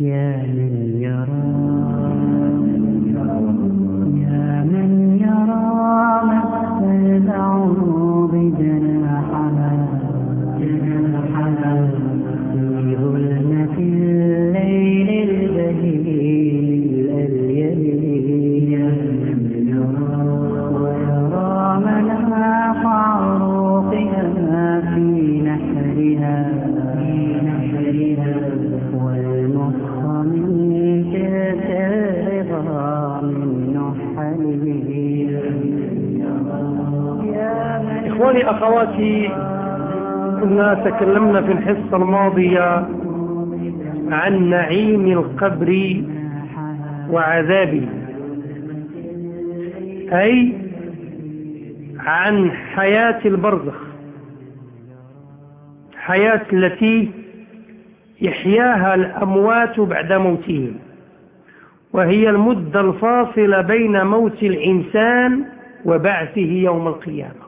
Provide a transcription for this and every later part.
يا من يرى يا من يرى أخواتي كنا تكلمنا في الحصة الماضية عن نعيم القبر وعذابه أي عن حياة البرزخ حياة التي يحياها الأموات بعد موتهم وهي المدة الفاصلة بين موت الإنسان وبعثه يوم القيامة.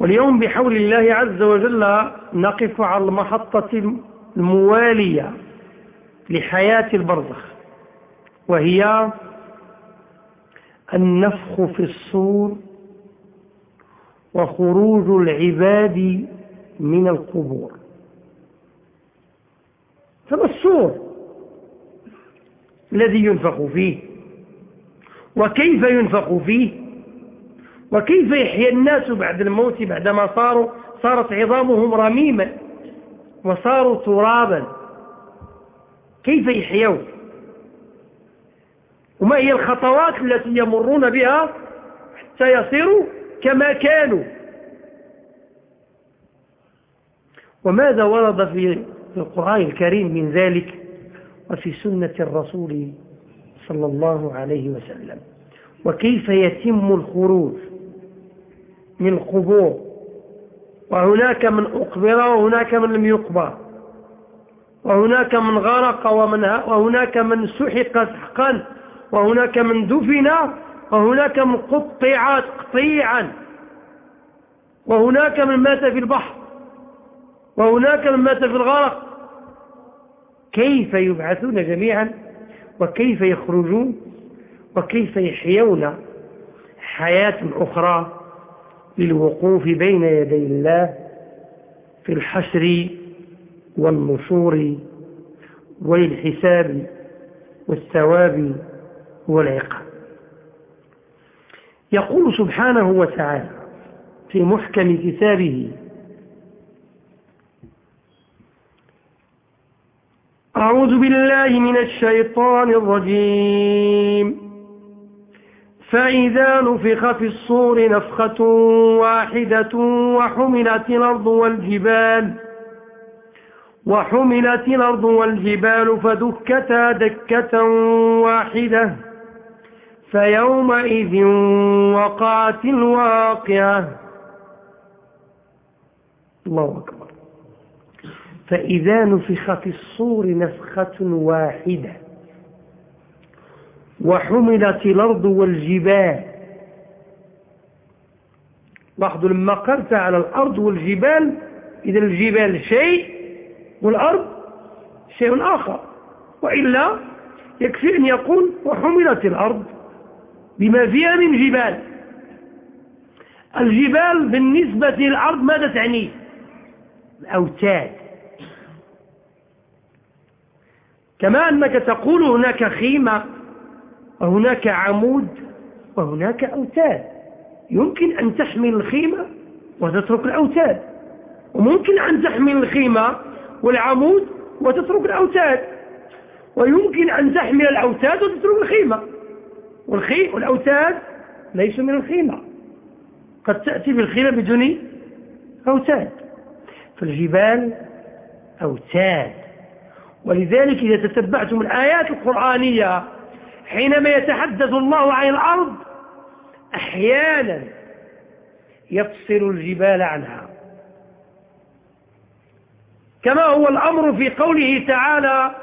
واليوم بحول الله عز وجل نقف على المحطة الموالية لحياة البرزخ وهي النفخ في الصور وخروج العباد من القبور. فما الصور الذي ينفخ فيه وكيف ينفخ فيه؟ وكيف يحيى الناس بعد الموت بعدما صاروا صارت عظامهم رميما وصاروا ترابا؟ كيف يحيون؟ وما هي الخطوات التي يمرون بها حتى يصيروا كما كانوا؟ وماذا ورد في القرآن الكريم من ذلك وفي سنة الرسول صلى الله عليه وسلم؟ وكيف يتم الخروج؟ من القبور. وهناك من أقبر وهناك من لم يقبر. وهناك من غرق ومن وهناك من سحق سحقا. وهناك من دفن وهناك من قطع تقطيعا وهناك من مات في البحر. وهناك من مات في الغرق. كيف يبعثون جميعا؟ وكيف يخرجون؟ وكيف يحيون؟ حياة أخرى. للوقوف بين يدي الله في الحشر والنشور والحساب والثواب والعقاب. يقول سبحانه وتعالى في محكم كتابه أعوذ بالله من الشيطان الرجيم. فإذا نفخ في الصور نفخة واحدة وحملت الأرض والجبال وحملت الأرض والجبال فدكتا دكة واحدة فيومئذ وقعت الواقعة. الله أكبر. فإذا نفخ في الصور نفخة واحدة. وحملت الأرض والجبال. لاحظوا لما قلت على الأرض والجبال إذا الجبال شيء والأرض شيء آخر. وإلا يكفي أن يقول وحملت الأرض بما فيها من جبال. الجبال بالنسبة للأرض ماذا تعني؟ الأوتاد. كما أنك تقول هناك خيمة وهناك عمود وهناك أوتاد. يمكن أن تحمل الخيمة وتترك الأوتاد. وممكن أن تحمل الخيمة والعمود وتترك الأوتاد. ويمكن أن تحمل الأوتاد وتترك الخيمة. والخي والأوتاد ليسوا من الخيمة. قد تأتي بالخيمة بدون أوتاد. فالجبال أوتاد. ولذلك إذا تتبعتم الآيات القرآنية حينما يتحدث الله عن الأرض أحيانا يفصل الجبال عنها. كما هو الأمر في قوله تعالى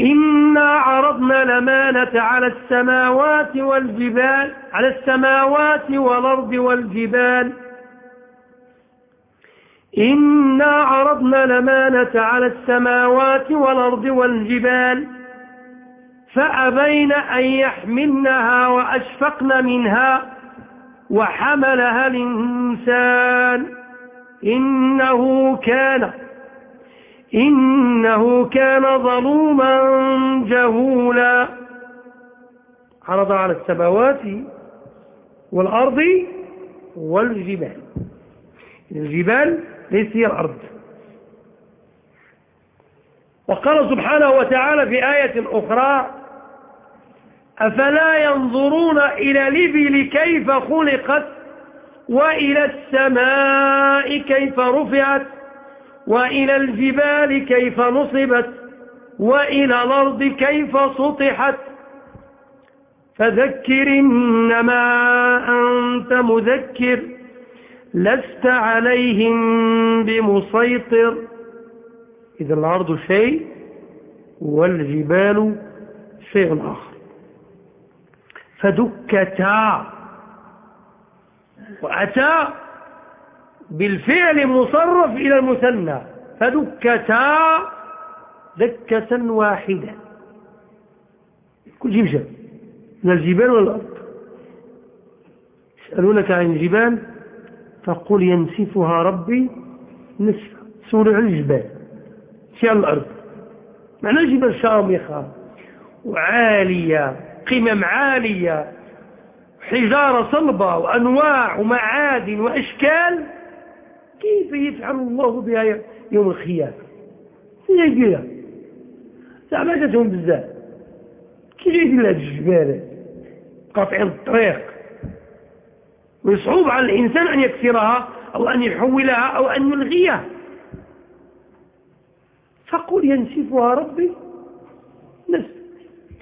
إنا عرضنا الأمانة على السماوات والجبال على السماوات والأرض والجبال. إنا عرضنا الأمانة على السماوات والأرض والجبال فأبين أن يحملنها وأشفقن منها وحملها الإنسان. إنه كان إنه كان ظلوما جهولا. عرض على السماوات والأرض والجبال. الجبال ليس هي الأرض. وقال سبحانه وتعالى في آية أخرى أفلا ينظرون إلى الإبل كيف خلقت وإلى السماء كيف رفعت وإلى الجبال كيف نصبت وإلى الأرض كيف سطحت فذكر إنما أنت مذكر لست عليهم بمسيطر إذا الأرض شيء والجبال شيء آخر. فدكتا. وأتى بالفعل مصرف إلى المثنى. فدكتا. دكة واحدة. كل مشى. من الجبال والأرض يسألونك عن الجبال فقل ينسفها ربي نسفا. سورة عن الجبال شيء الأرض معنى جبال شامخة وعالية. قمم عالية حجارة صلبة وأنواع ومعادن وأشكال كيف يفعل الله بها يوم الخيام هي يديرها زعما جاتهم بزاف. كيف يدير هذه الجبال؟ قاطعين الطريق. ويصعب على الإنسان أن يكسرها أو أن يحولها أو أن يلغيها. فقل ينسفها ربي. نسف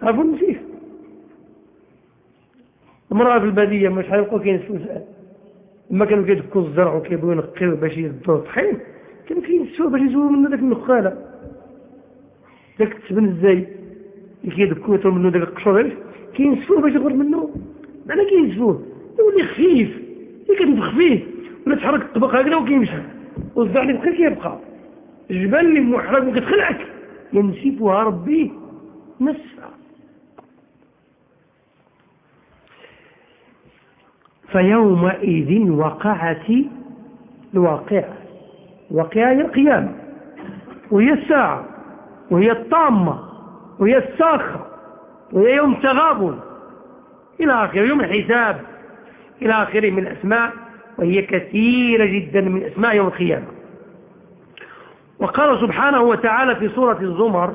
تعرفوا النسيف امرأة في البادية مش حيلقوا كينسفوا لما كانوا كيدكوا الزرع وكيبغيو ينقيو باش يدوا الطحين كانوا كينسفوه باش يزولوا منه داك النخالة. داك التبن إزاي اللي كيدكوا يطلوا منه داك القشور كينسفوه باش يخرج منه. معنى كينسفوه يولي خفيف. اللي كتنفخ فيه ولا تحرك الطبق هكذا وكيمشي. والزرع اللي بقى كيبقى. الجبال اللي محرق وكتخلعك. ينسفها ربي نسفا فيومئذ وقعت الواقعة. الواقعة هي القيامة وهي الساعة وهي الطامة وهي الساخة وهي يوم التغابن إلى آخر يوم الحساب إلى آخره من الأسماء وهي كثيرة جدا من أسماء يوم القيامة. وقال سبحانه وتعالى في سورة الزمر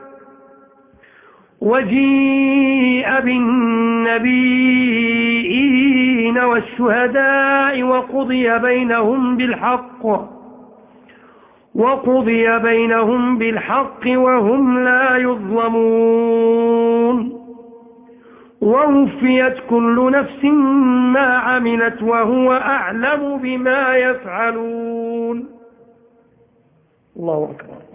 وجيء بالنبيين والشهداء وقضي بينهم بالحق وقضي بينهم بالحق وهم لا يظلمون. ووفيت كل نفس ما عملت وهو أعلم بما يفعلون. الله أكبر.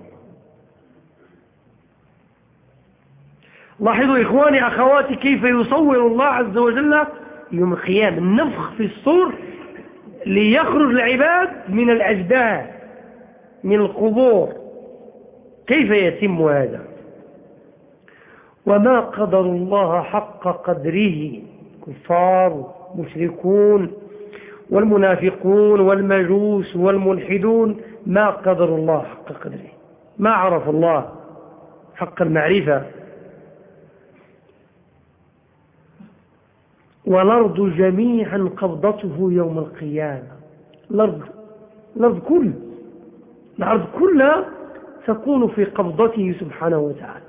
لاحظوا إخواني أخواتي كيف يصور الله عز وجل يوم القيامة؟ النفخ في الصور ليخرج العباد من الأجداد من القبور. كيف يتم هذا؟ وما قدر الله حق قدره؟ كفار مشركون والمنافقون والمجوس والملحدون. ما قدر الله حق قدره؟ ما عرف الله حق المعرفة؟ والأرض جميعا قبضته يوم القيامة. الأرض, الأرض كل الأرض كلها تكون في قبضته سبحانه وتعالى.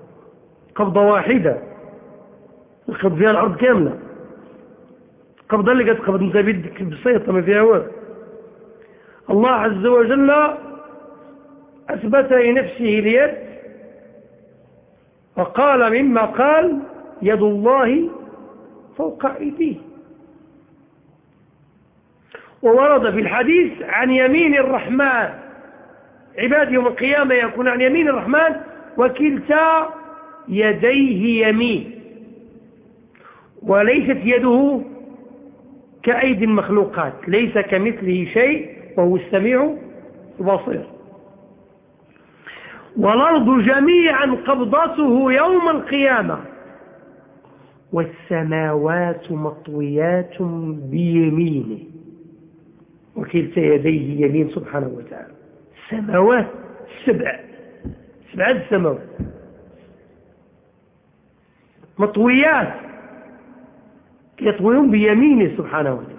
قبضة واحدة. القبض فيها الأرض كاملة. قبضة اللي قد قبض انت بيدك بسيطة ما فيها هو الله عز وجل أثبت لنفسه اليد وقال مما قال يد الله فوق أيديه وورد في الحديث عن يمين الرحمن. عباد يوم القيامة يكون عن يمين الرحمن وكلتا يديه يمين. وليست يده كأيدي المخلوقات ليس كمثله شيء وهو السميع البصير. والأرض جميعا قبضته يوم القيامة. والسماوات مطويات بيمينه. وكلتا يديه يمين سبحانه وتعالى. السماوات سبع. سبعة السماوات مطويات. يطويون بيمينه سبحانه وتعالى.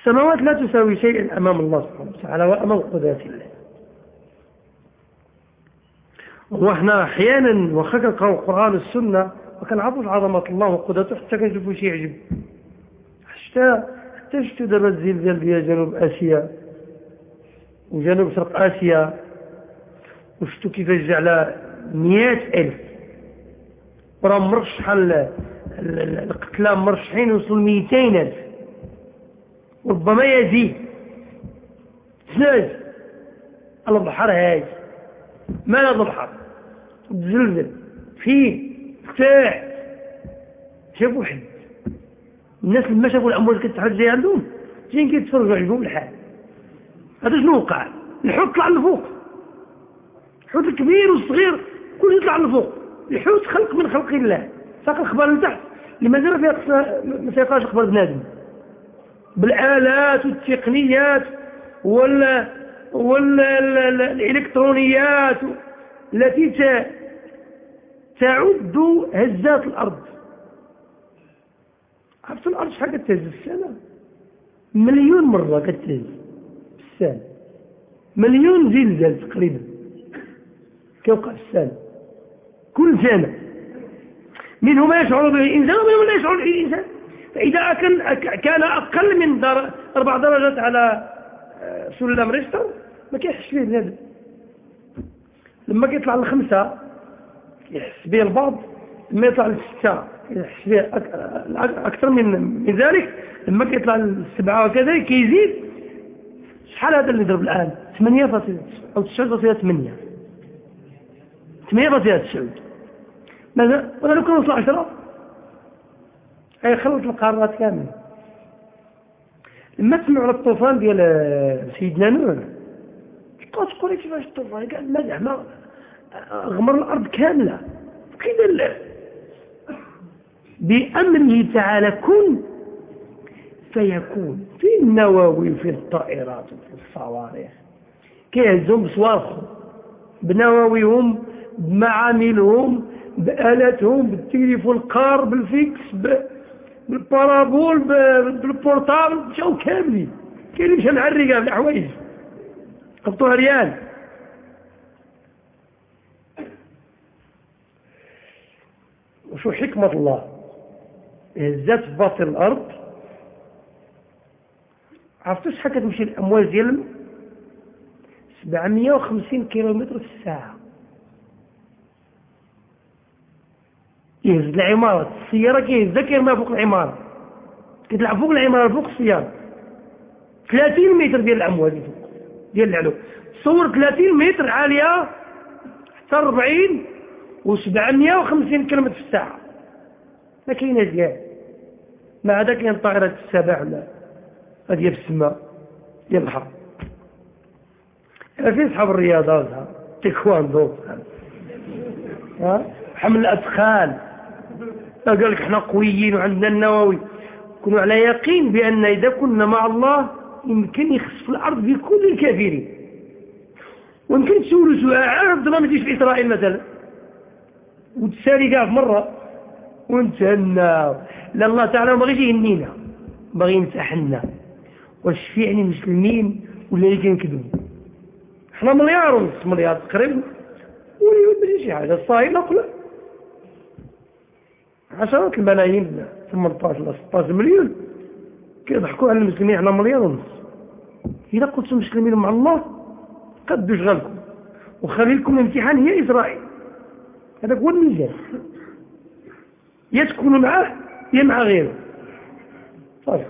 السماوات لا تساوي شيئا أمام الله سبحانه وتعالى وأمام قدرة الله. وإحنا أحيانا وخا نقراو القران والسنة وكنعرفوا عظمه الله وقدرته حتى كنشوفوا شي يعجب حتى حتى شفتوا دابا الزلزال ديال جنوب آسيا. وجنوب شرق آسيا. وشفتوا كيفاش جا على مئات ألف. وراه شحال القتلى مرشحين وصلوا 200 ألف. ربما يزيد. سناج البحر هاج ما لا البحر؟ تزلزل فيه ارتاح شافوا واحد. الناس لما شافوا الامواج كتحرك جاي عندهم جايين كيتفرجوا عجبهم الحال. هذا شنو وقع؟ الحوت طلع لفوق الحوت الكبير والصغير كل يطلع لفوق الحوت خلق من خلق الله. ساق الخبر لتحت اللي مازال فيها ما سيقاش خبر بنادم. بالآلات والتقنيات ولا ولا الإلكترونيات. التي تعد هزات الأرض. عرفت الأرض شحال كتهز في السنة؟ مليون مرة كتهز في السنة. مليون زلزال تقريبا كيوقع في السنة. كل سنة. منه ما يشعر به الإنسان ومنه لا يشعر به الإنسان. فإذا كان أقل من در أربع درجات على آه، سلم ريستر ما كيحسش فيه بنادم لما كيطلع للخمسة يحس به البعض لما يطلع للستة. يحس به أكثر من من ذلك لما كيطلع للسبعة وكذا كيزيد. شحال هذا اللي يضرب الآن؟ 8 أو 9.8 8.9 ماذا؟ ولا لو كان وصل 10 أي خلط القارات كاملة. لما تسمعوا على الطوفان ديال سيدنا نوح تبقى تقول كيفاش الطوفان؟ قال ما زعما غمر الأرض كاملة. كذا لا. بأمره تعالى كن فيكون في النواوي في الطائرات وفي الصواريخ. كيهزهم بصوارخهم بنواويهم بمعاملهم بآلاتهم بالتليفون قار بالفيكس بالبارابول بالبورتابل مشاو كاملين. كاين اللي مشى مع الرقاب الحوايج قبطوها ريال. وشو حكمة الله؟ هزات في باطن الأرض. عرفتوا شحال كتمشي الأمواج ديال 750 كيلومتر في الساعة. يهز العمارة. السيارة كيهزها كيرميها فوق العمارة. كتلعب فوق العمارة فوق السيارة. 30 متر ديال الأمواج ديال العلو. تصور 30 متر عالية حتى 40 و 750 كم في الساعة. ما كايناش كاع ما عدا كاين طائرة السباح ولا هذه في السماء ديال البحر فين صحاب الرياضة تيكواندو. ها؟ حمل الأثقال قال لك إحنا قويين وعندنا النووي كونوا على يقين بأن إذا كنا مع الله يمكن يخسف الأرض بكل الكافرين. ويمكن تسولوا سؤال عارف ما تجيش في إسرائيل مثلا. وتسالي كاع في مرة ونتهنى لا الله تعالى ما بغيش يهنينا. باغي يمسحنا واش في يعني مسلمين ولا اللي كينكذبوا؟ حنا مليار ونص مليار تقريبا. ولي شي حاجة. الصايل لا عشرات الملايين 18 ولا 16 مليون. كيضحكوا على المسلمين حنا مليار ونص. اذا قلتم مسلمين مع الله قدوا شغلكم وخلي لكم الامتحان هي إسرائيل. هذا هو الميزان يا تكونوا معاه يا مع غيره. صافي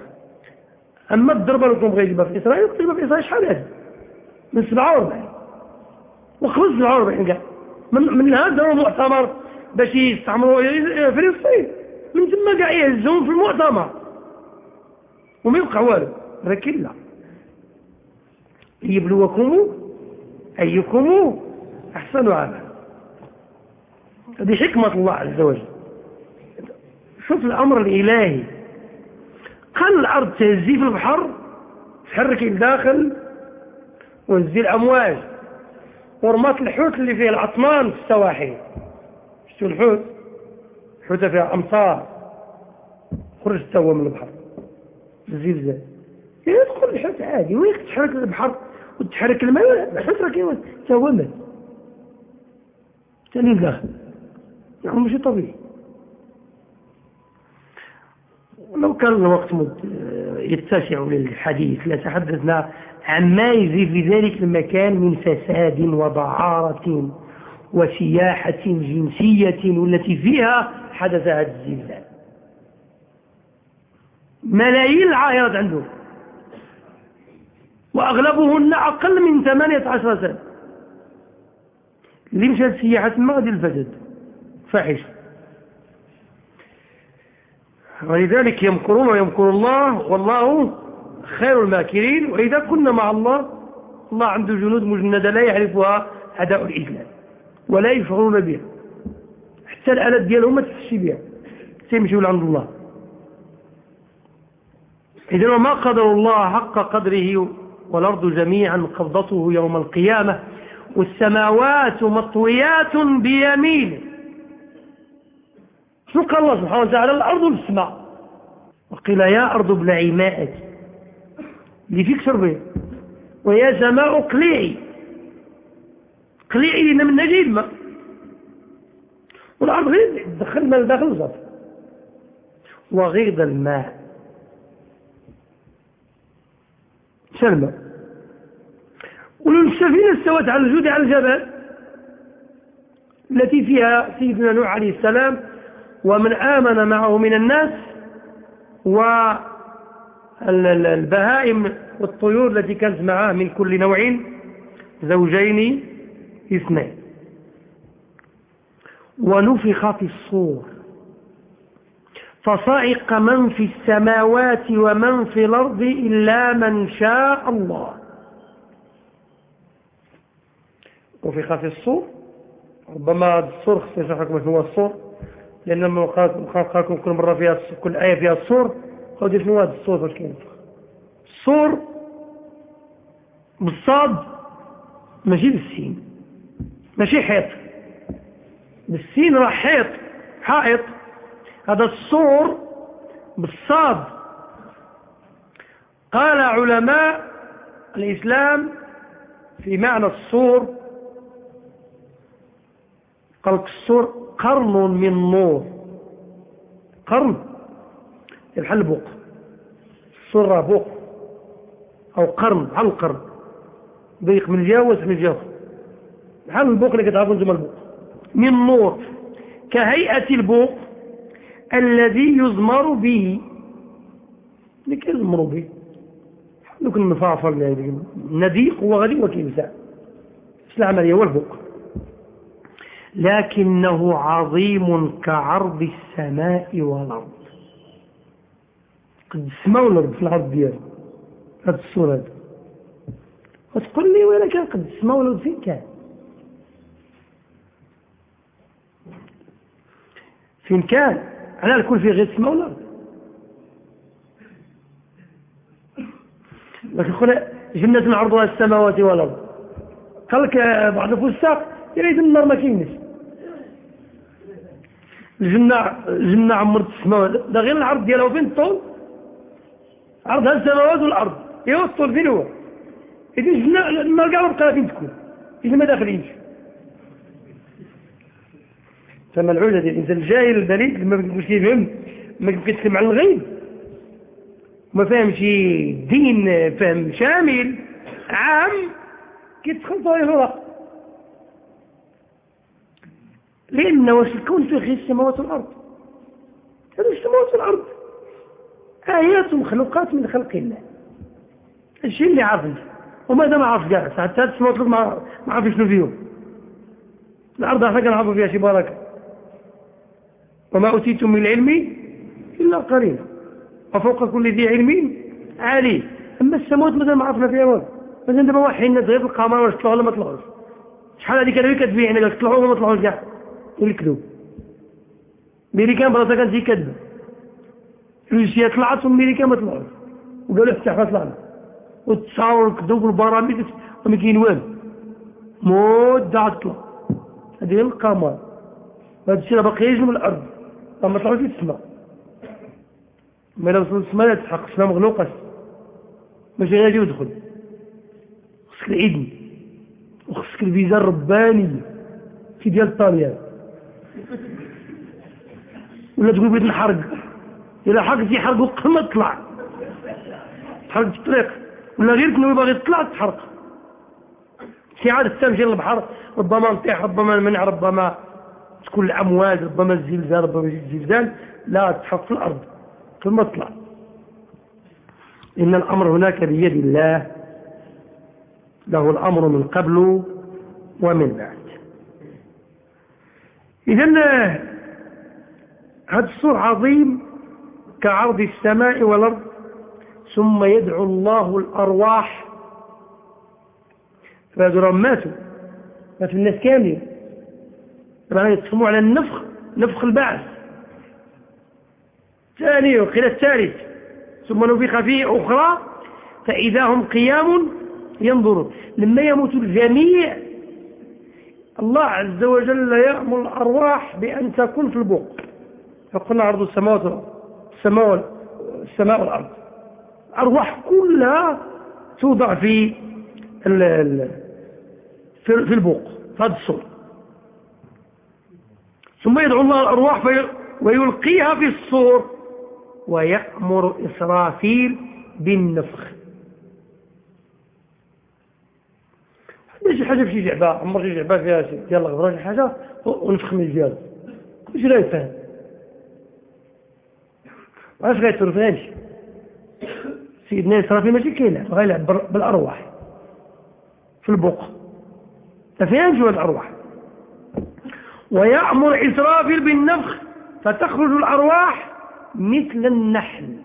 أما الضربة لكم بغى يجيبها في إسرائيل يجيبها في إسرائيل شحال هذه من 47 وخلص 47 كاع. من, من هذا المؤتمر باش يستعمروا فلسطين. من ثم كاع يهزهم في المؤتمر. وما يوقع والو. لكن لا. ليبلوكم أيكم أحسن عملا. هذه حكمة الله عز وجل. شوف الأمر الإلهي. قال الأرض تهزي في البحر تحرك الداخل وهزي الأمواج ورمات الحوت اللي فيه العطمان في السواحل. شفتوا الحوت؟ حوتة فيها أمطار خرج توا من البحر. الزلزال يدخل الحوت عادي وين تحرك البحر؟ وتحرك الماء الحوت راه كيما توا مات ثاني داخل. يعني ماشي طبيعي. لو كان الوقت يتسع للحديث لتحدثنا عما يجري في ذلك المكان من فساد وضعارة وسياحة جنسية والتي فيها حدث هذا الزلزال. ملايين العائلات عندهم وأغلبهن أقل من 18 سنة. اللي مشات سياحة ما غادي الفساد. فاحشه ولذلك يمكرون ويمكر الله والله خير الماكرين. وإذا كنا مع الله الله عنده جنود مجندة لا يعرفها أداء الإسلام ولا يشعرون بها. حتى الآلات ديالهم ما تحسي بها سيمشوا عند الله. إذن وما قدر الله حق قدره والأرض جميعا قبضته يوم القيامة والسماوات مطويات بيمينه قال الله سبحانه وتعالى الأرض والسماء وقيل يا أرض ابلعي ماءك. اللي فيك شربي. ويا سماء اقلعي. اقلعي لنا من نجيب الماء والأرض غير دخل ما داخل الزرف وغيض الماء. سلمى ولو السفينة استوت على الجود على الجبل. التي فيها سيدنا نوح عليه السلام ومن آمن معه من الناس والبهائم والطيور التي كانت معه من كل نوع زوجين اثنين. ونفخ في الصور. فصعق من في السماوات ومن في الأرض إلا من شاء الله. نفخ في الصور. ربما الصور خصيصا حكمة هو الصور. لأن لما لكم كل مرة فيها كل آية فيها الصور خذوا شنو هذا الصور فاش كينفخ الصور بالصاد ماشي بالسين ماشي حيط. بالسين راه حيط حائط. هذا الصور بالصاد. قال علماء الإسلام في معنى الصور قال الصور قرن من نور. قرن. الحل بوق. صرة بوق. أو قرن على القرن. ضيق من جهة واسع من جهة. بحال البوق اللي كتعرفوا أنتم البوق. من نور. كهيئة البوق الذي يزمر به. اللي كيزمروا به. دوك النفافر النديق هو غادي وكيوسع العملية هو البوق. لكنه عظيم كعرض السماء والأرض. قد السماء والأرض في العرض ديالو هذا الصورة هذا وتقول لي كان قد السماء والأرض فين كان؟ فين كان؟ على الكل في غير السماء والأرض لكن خونا جنة عرضها السماوات والأرض. قال لك بعض الفساق يا ريت النار ما كاينش. الجنة الجنة عمرت السماء ده غير العرض ديالها. وفين الطول؟ عرضها السماوات والأرض. ايوا الطول؟ فين هو؟ إذا الجنة النار كاع بقى فين تكون؟ إذا ما داخلينش. فما العودة ديال الإنسان الجاهل البليد ما كيقولش كيفهم ما كيتكلم عن الغيب. ما فهمش دين فهم شامل عام كيتدخل في الورق لأن واش الكون فيه غير السماوات والأرض؟ هذه السماوات والأرض. آيات مخلوقات من خلق الله. الشيء اللي عارف انت. وماذا ما عرف كاع حتى السماوات ما ما عرف شنو فيهم. الأرض إحنا كنعرفوا فيها شي بركة. وما أوتيتم من العلم إلا قليلا. وفوق كل ذي علم عالي أما السماوات مازال ما عرفنا فيها والو. مازال دابا واحد الناس غير القمر واش طلعوا ولا ما طلعوش؟ شحال هذيك كانوا كتبيع هنا؟ طلعوا ولا ما طلعوش كاع الكذوب ميريكان براسها كانت كذبه روسيا طلعت وميريكان ما طلعوش. وقالوا حتى حنا طلعنا. وتصاور الكذوب والبرامج وما كاين والو. مده تطلع هذه القمر. هذا الشيء باقي يجي من الأرض. ما طلعوش السماء ما لو وصلت السماء لا تحقق. السماء مغلوقة. ماشي غادي يدخل. خصك العيد وخصك الفيزا الربانية. في ديال الطاليان ولا تقول بغيت نحرق الا حرقت يحرقوا ما تطلع تحرق في الطريق. ولا غير كنوي باغي تطلع تحرق. شي عاد تمشي للبحر ربما نطيح ربما نمنع ربما تكون الأمواج ربما الزلزال ربما الزلزال لا تحرق في الأرض. قبل ما تطلع إن الأمر هناك بيد الله. له الأمر من قبل ومن بعد. اذا هذا السور عظيم كعرض السماء والأرض ثم يدعو الله الأرواح. فهذول ماتوا ماتوا الناس كاملين. طبعا يتصموا على النفخ نفخ البعث. ثاني وقيل الثالث ثم نفخ فيه أخرى فإذا هم قيام ينظرون. لما يموت الجميع الله عز وجل يأمر الأرواح بأن تكون في البوق. فقلنا عرض السماوات السماء السماء والأرض. الأرواح كلها توضع في في البوق في هذا الصور ثم يدعو الله الأرواح ويلقيها في الصور ويأمر إسرافيل بالنفخ. ماشي حاجة في شي جعبة عمر شي جعبة فيها شي ديال الغبرة شي حاجة ونفخ من الجهاز. كلشي لا يفهم واش غيتر فيهاش سيدنا إسرافيل ماشي كيلعب غيلعب بالأرواح. في البوق ما فيهاش الأرواح. ويأمر إسرافيل بالنفخ فتخرج الأرواح مثل النحل.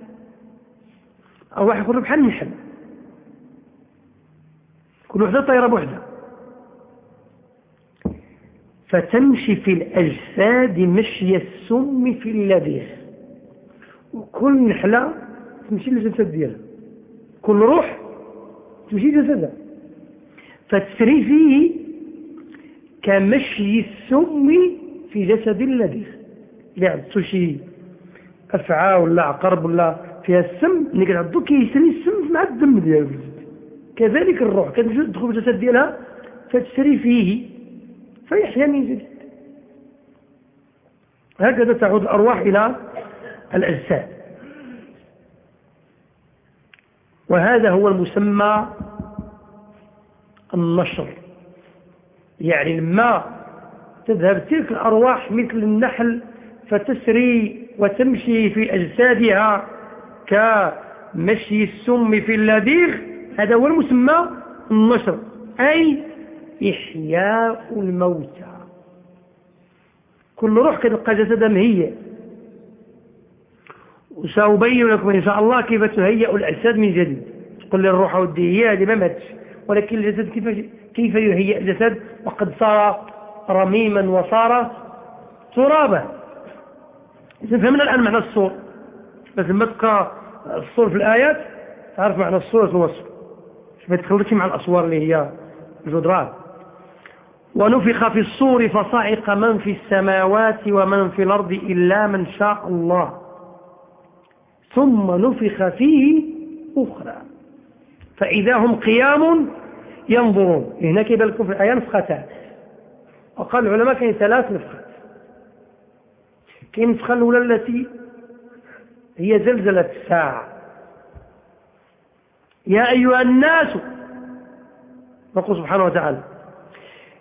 أرواح يخرج بحال النحل. كل وحدة طيرة بوحدة فتمشي في الأجساد مشي السم في اللذيذ. وكل نحلة تمشي للجسد ديالها. كل روح تمشي لجسدها. فتسري فيه كمشي السم في جسد اللذيذ. اللي عدتو شي أفعى ولا عقرب ولا فيها السم اللي كنعدو كيسري السم مع الدم ديالو. كذلك الروح. كتدخل في الجسد ديالها فتسري فيه فيحيا من جديد هكذا تعود الأرواح إلى الأجساد. وهذا هو المسمى النشر. يعني لما تذهب تلك الأرواح مثل النحل فتسري وتمشي في أجسادها كمشي السم في اللذيذ هذا هو المسمى النشر. أي إحياء الموتى. كل روح كتلقى جسدا مهيئ وسأبين لكم إن شاء الله كيف تهيئ الأجساد من جديد. تقول لي الروح ودي هي هذه ما ماتش. ولكن الجسد كيف كيف يهيئ الجسد؟ وقد صار رميما وصار ترابا. فهمنا الآن معنى الصور بس لما تبقى الصور في الآيات تعرف معنى الصور الوصف. ما تخلطش مع الأصوار اللي هي الجدران ونفخ في الصور فصعق من في السماوات ومن في الأرض إلا من شاء الله. ثم نفخ فيه أخرى. فإذا هم قيام ينظرون. هناك يبقى في الآية نفختان وقال العلماء كاين ثلاث نفخات. كاين النفخة الأولى التي هي زلزلة الساعة. يا أيها الناس نقول سبحانه وتعالى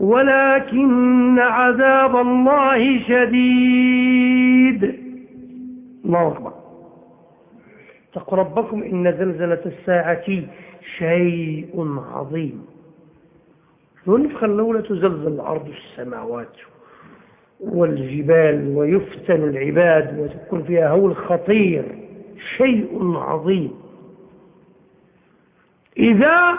ولكن عذاب الله شديد. الله أكبر. اتقوا ربكم إن زلزلة الساعة شيء عظيم. والنفخة الأولى تزلزل الأرض السماوات والجبال ويفتن العباد وتكون فيها هول خطير؟ شيء عظيم. إذا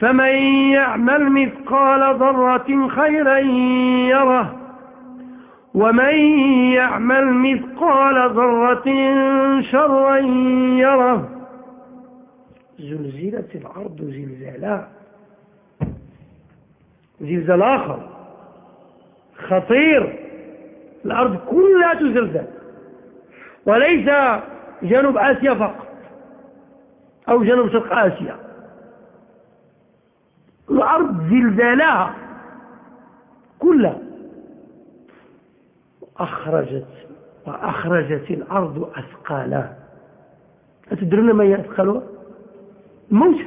فمن يعمل مثقال ذرة خيرا يره ومن يعمل مثقال ذرة شرا يره. زلزلت الأرض زلزالها زلزال آخر. خطير. الأرض كلها تزلزل. وليس جنوب آسيا فقط أو جنوب شرق آسيا. الأرض زلزالها كلها. أخرجت وأخرجت الأرض أثقالها أتدرون ما هي أثقالها الموت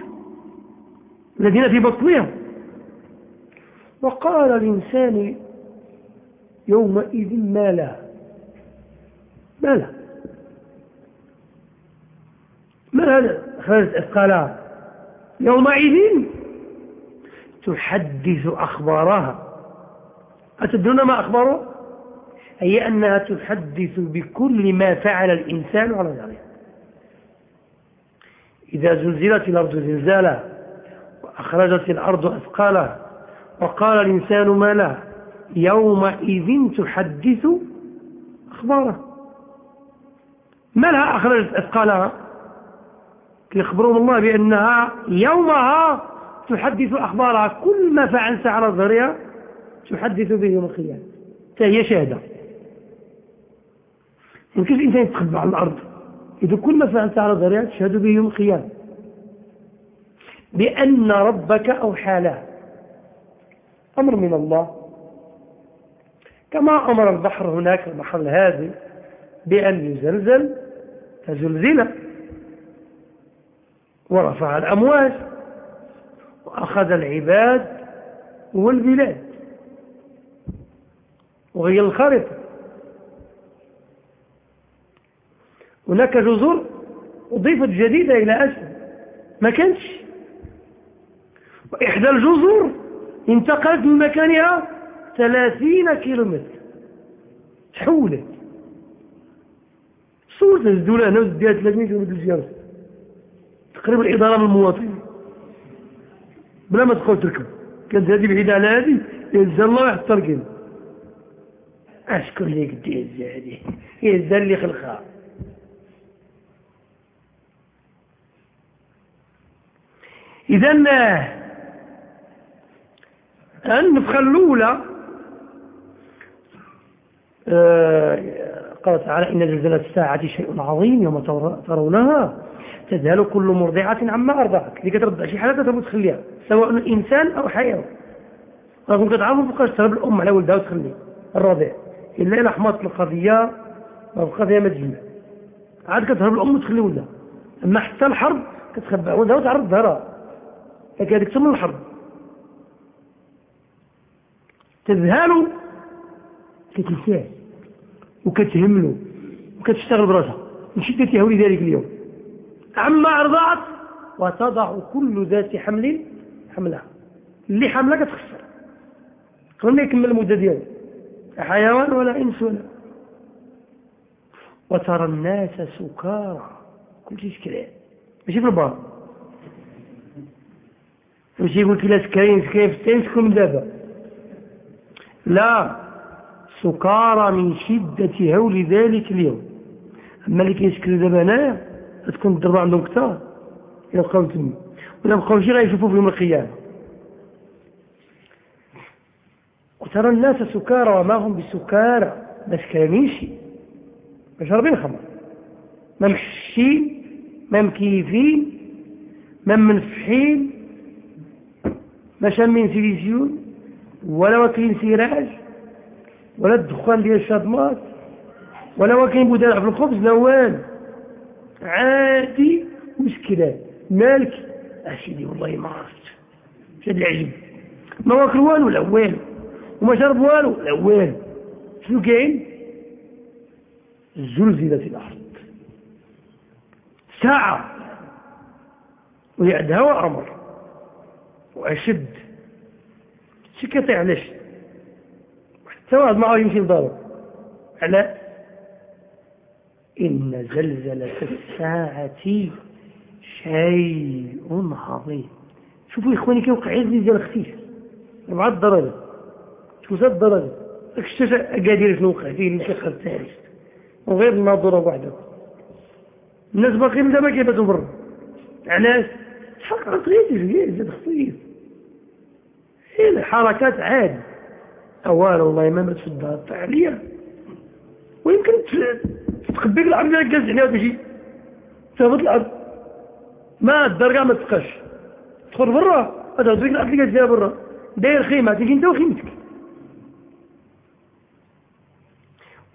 الذين في بطنها وقال الإنسان يومئذ ما لا ما لا. ما هذا أخرجت أثقالها يومئذ تحدث أخبارها. أتدرون ما أخباره؟ هي أنها تحدث بكل ما فعل الإنسان على ذلك. إذا زلزلت الأرض زلزالها وأخرجت الأرض أثقالها وقال الإنسان ما لا يومئذ تحدث أخباره. ما لها أخرجت أثقالها؟ يخبرهم الله بأنها يومها تحدث أخبارها كل ما فعلت على ظهرها تحدث به يوم القيامة. فهي شهادة. يمكن الإنسان يتخبى على الأرض إذا كل ما فعلت على ظهرها تشهد به يوم القيامة. بأن ربك أوحى له. أمر من الله. كما أمر البحر هناك البحر الهادي بأن يزلزل فزلزل ورفع الأمواج. وأخذ العباد والبلاد. وغير الخريطة. هناك جزر أضيفت جديدة إلى أسفل ما كانش وإحدى الجزر انتقلت من مكانها ثلاثين كيلومتر. تحولت صورة الدولة هنا وزديها 30 كيلومتر زيارة. تقريبا الإدارة من المواطنين. بلا ما تدخل تركب. كانت هذه بعيدة على هذه ينزل الله ويحط تركب أشكر لي قد يهز هذه يهز اللي خلقها. إذا النفخة الأولى. قال تعالى إن زلزلة الساعة شيء عظيم يوم ترونها. تذهل كل مرضعة عما أرضعت. اللي كترضع شي حاجة تبغى تخليها سواء إنسان أو حيوان. رغم كتعرفوا فوقاش تهرب الأم على ولدها وتخليه. الرضيع إلا إلا حماط القضية القضية ما تجمع عاد كتهرب الأم وتخلي ولدها. أما حتى الحرب كتخبى ولدها وتعرض ظهرها لكن هذيك تسمى الحرب. تذهل كتنساه. وكتهمله. وكتشتغل براسها. شدة هول ذلك اليوم. عما أرضعت وتضع كل ذات حمل حملها. اللي حملها كتخسر قبل ما يكمل المدة ديالو حيوان ولا إنس ولا؟ وترى الناس سكارى. كل شيء سكران ماشي في البار ماشي يقول لك لا سكرين سكرين في دابا لا. سكارى من شدة هول ذلك اليوم. أما اللي كيسكروا دابا هنايا تكون الضربة عندهم كثار إلا بقاو تما ولا بقاو شي غيشوفوا في يوم القيامة. وترى الناس سكارى وما هم بسكارى. ما سكرانينش ما شاربين خمر. ما محشين. ما مكيفين. ما منفحين. ما شامين سيليزيون ولا واكلين سيراج. ولا الدخان ديال الشاطمات. ولا واكلين بودالع في الخبز. لا والو. عادي مسكران مالك؟ أسيدي والله ما عرفت. شاد العجب ما واكل والو والو وما شرب والو؟ والو شنو كاين؟ زلزلت الأرض. ساعة. ويعدها وأمر وأشد. سكتي علاش؟ حتى واحد ما يمشي لدارو. على إن زلزلة الساعة شيء عظيم. شوفوا إخواني كيوقع زلزال خفيف. أربعة درجة. ست درجة. الشاشة أكادير شنو وقع فيه اللي شيخ الثالث وغير الناظرة وحده الناس باقيين دابا كيباتوا برا. علاش؟ الحق غير زاد خفيف هي الحركات عادي أولا والله ما مات في الدار عليا ويمكن تخبيك العرض ديالك جالس عليها تجي تهبط الأرض. ما الدار كاع ما تبقاش. تدخل برا هذا تبيك الأرض اللي جالس برا. داير خيمة تجي أنت وخيمتك.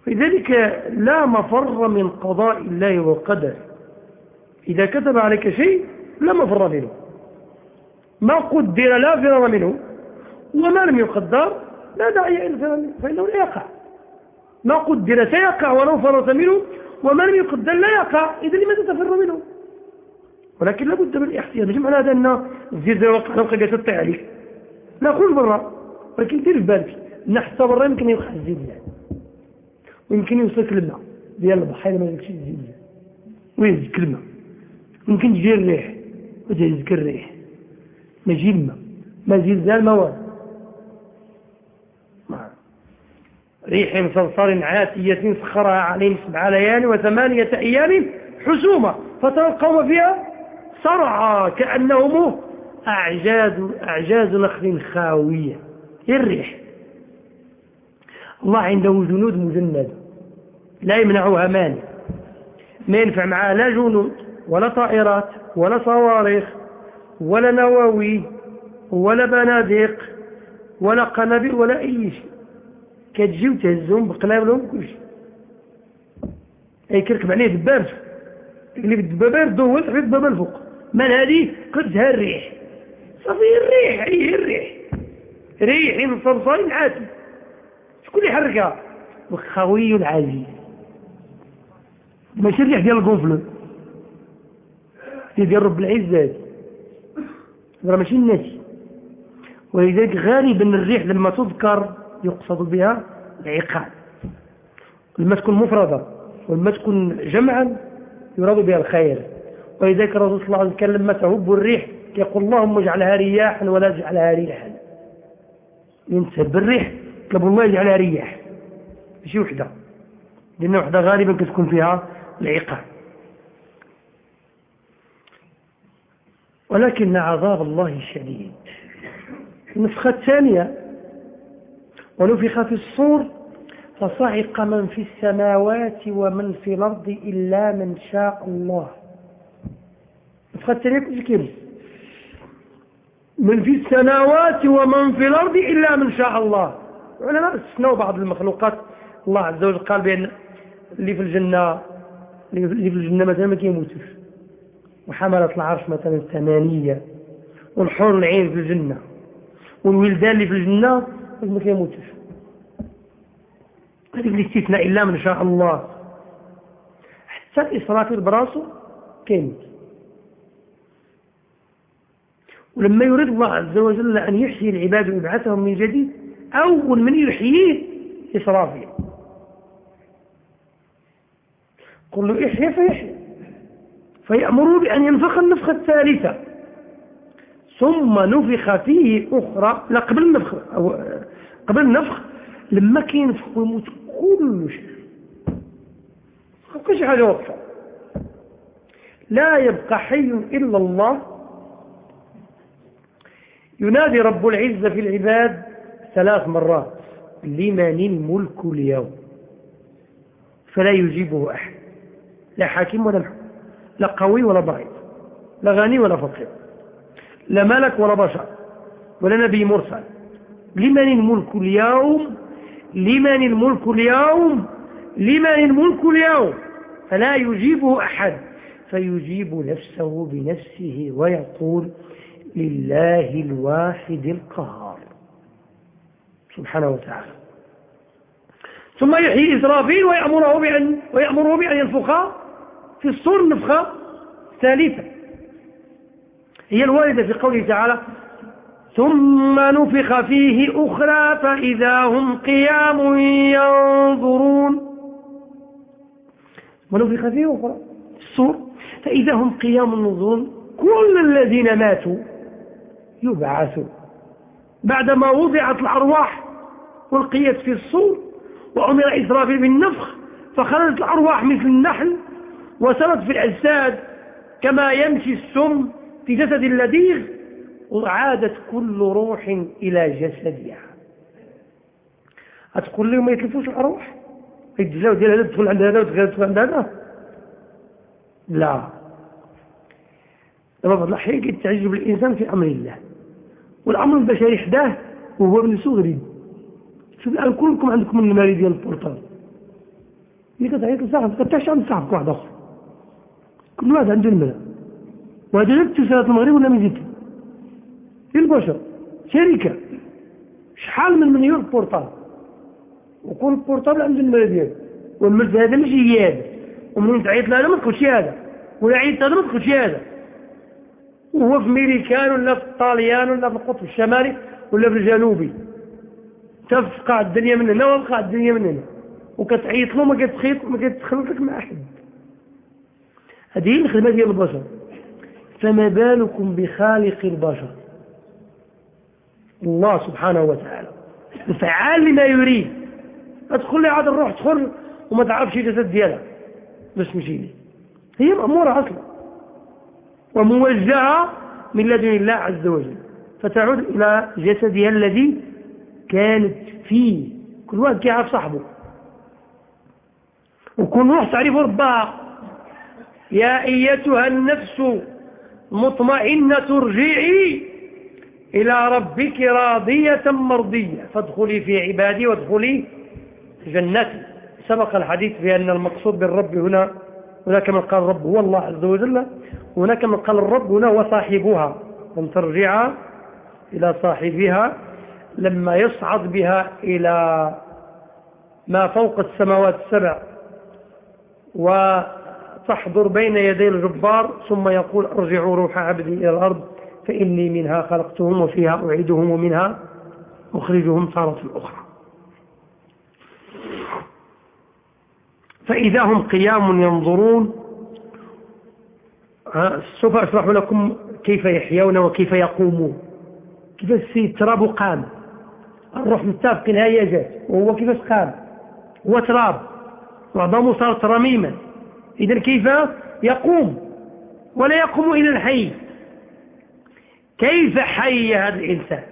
لذلك لا مفر من قضاء الله وقدر إذا كتب عليك شيء لا مفر منه. ما قدر لا فرر منه. وما لم يقدر لا داعي إلى الفرر منه. فإنه لا يقع. ما قدر سيقع ولو فرط منه وما لم يقدر لا يقع. إذا لماذا تفر منه؟ ولكن لابد من الاحتياط مش معنى هذا أن الزلزال وقع خلقك تطيع عليك. لا خرج برا ولكن دير في بالك ان حتى برا يمكن يوقع الزلزال ويمكن يوصلك الماء ديال البحر ما يمكنش الزلزال ويهزك الماء يمكن تجي الريح. وتهزك الريح. ما يجي الماء ما زلزال ما والو ريح صرصر عاتية سخرها عليهم سبع ليال وثمانية أيام حسومة. فترى القوم فيها صرعى كأنهم أعجاز, أعجاز نخل خاوية. الريح؟ الله عنده جنود مجندة لا يمنعها مانع ما ينفع معها لا جنود ولا طائرات ولا صواريخ ولا نواوي ولا بنادق ولا قنابل ولا أي شيء. كتجي وتهزهم بقنابلهم كلشي أي كركب عليه دباب اللي بالدبابة دوز في الدبابة الفوق من هذه قدها الريح. صافي الريح هي الريح. ريح صرصار عاتي شكون يحركها؟ الخوي العزيز. ماشي الريح ديال القنفل ديال رب العزات. راه ماشي الناس. ولذلك غالبا الريح لما تذكر يقصد بها العقاب. لما تكون مفردة ولما تكون جمعا يراد بها الخير. ولذلك الرسول صلى الله عليه وسلم لما تهب الريح يقول اللهم اجعلها رياحا ولا تجعلها ريحا. ينسب الريح طلب الله يجعلها رياح. ماشي وحدة. لأن وحدة غالبا كتكون فيها العقاب. ولكن عذاب الله شديد. النسخة الثانية ونفخ في الصور فصعق من في السماوات ومن في الأرض إلا من شاء الله. الثانية كل من في السماوات ومن في الأرض إلا من شاء الله. العلماء استثنوا بعض المخلوقات. الله عز وجل قال بأن اللي في الجنة اللي في الجنة مثلا ما كيموتوش. وحملة العرش مثلا ثمانية والحور العين في الجنة. والولدان اللي في الجنة ما كيموتوش هذه الاستثناء إلا من شاء الله. حتى إسرافيل براسه كيموت ولما يريد الله عز وجل أن يحيي العباد ويبعثهم من جديد أول من يحييه إسرافيل قل له احيا فيحيا فيأمروا بأن ينفخ النفخة الثالثة. ثم نفخ فيه أخرى لا قبل النفخ أو قبل النفخ لما كينفخ ويموت كل شيء ما حاجة وقفة لا يبقى حي إلا الله. ينادي رب العزة في العباد ثلاث مرات. لمن الملك اليوم؟ فلا يجيبه أحد. لا حاكم ولا محكم. لا قوي ولا ضعيف. لا غني ولا فقير. لا ملك ولا بشر ولا نبي مرسل. لمن الملك اليوم؟ لمن الملك اليوم؟ لمن الملك اليوم؟ فلا يجيبه أحد. فيجيب نفسه بنفسه ويقول لله الواحد القهار. سبحانه وتعالى. ثم يحيي إسرافيل ويأمره بأن, ويأمره بأن ينفخ في الصور نفخة ثالثة هي الواردة في قوله تعالى ثم نفخ فيه أخرى فإذا هم قيام ينظرون. ونفخ فيه أخرى الصور فإذا هم قيام ينظرون كل الذين ماتوا يبعثوا بعدما وضعت الأرواح والقيت في الصور وأمر إسرافيل بالنفخ فخرجت الأرواح مثل النحل وسرت في الأجساد كما يمشي السم في جسد اللذيذ وعادت كل روح إلى جسدها. هتقول لي ما يتلفوش الأرواح يتجلاو ديال هذا تدخل عند هذا وتدخل عند هذا لا. لما بعض الأحيان يتعجب الإنسان في أمر الله. والأمر البشري حداه وهو من صغري. شوف الآن كلكم عندكم المالي ديال البورتال اللي كتعيط لصاحبك كتعشى عند صاحبك واحد آخر. كل واحد عنده المال. جبت صلاة المغرب ولا مزيت البشر. شركة. شحال من مليون بورتال. وكل بورتال عنده المال ديالو والمرت هذا ماشي هي هذا ومن تعيط لهذا ما تدخلش هذا. ولا عيط هذا ما تدخلش هذا. وهو في ميريكان ولا في الطاليان ولا في القطب الشمالي ولا في الجنوبي. تفقع الدنيا من هنا وفقع الدنيا من هنا. وكتعيط له ما كتخيط ما كتخلطك مع أحد. هذه الخدمة ديال البشر. فما بالكم بخالق البشر؟ الله سبحانه وتعالى. الفعال لما يريد. ادخل لي عاد الروح تدخل وما تعرفش الجسد ديالها. باش تمشي لي. هي مأمورة أصلا. وموجهة من لدن الله عز وجل. فتعود إلى جسدها الذي كانت فيه. كل واحد كيعرف صاحبه. وكل روح تعرف ربها. يا أيتها النفس مطمئنة ارجعي إلى ربك راضية مرضية. فادخلي في عبادي وادخلي جنتي. سبق الحديث بأن المقصود بالرب هنا هناك من قال الرب هو الله عز وجل هناك من قال الرب هنا هو صاحبها. أن ترجع إلى صاحبها لما يصعد بها إلى ما فوق السماوات السبع. وتحضر بين يدي الجبار ثم يقول ارجعوا روح عبدي إلى الأرض فإني منها خلقتهم وفيها أعيدهم ومنها أخرجهم تارة أخرى. فإذا هم قيام ينظرون سوف أشرح لكم كيف يحيون وكيف يقومون. كيف السيد تراب قام؟ الروح متابق هي جات وهو كيفاش قام؟ هو تراب. وعظامه صارت رميما إذا كيف يقوم؟ ولا يقوم إلى الحي. كيف حي هذا الإنسان؟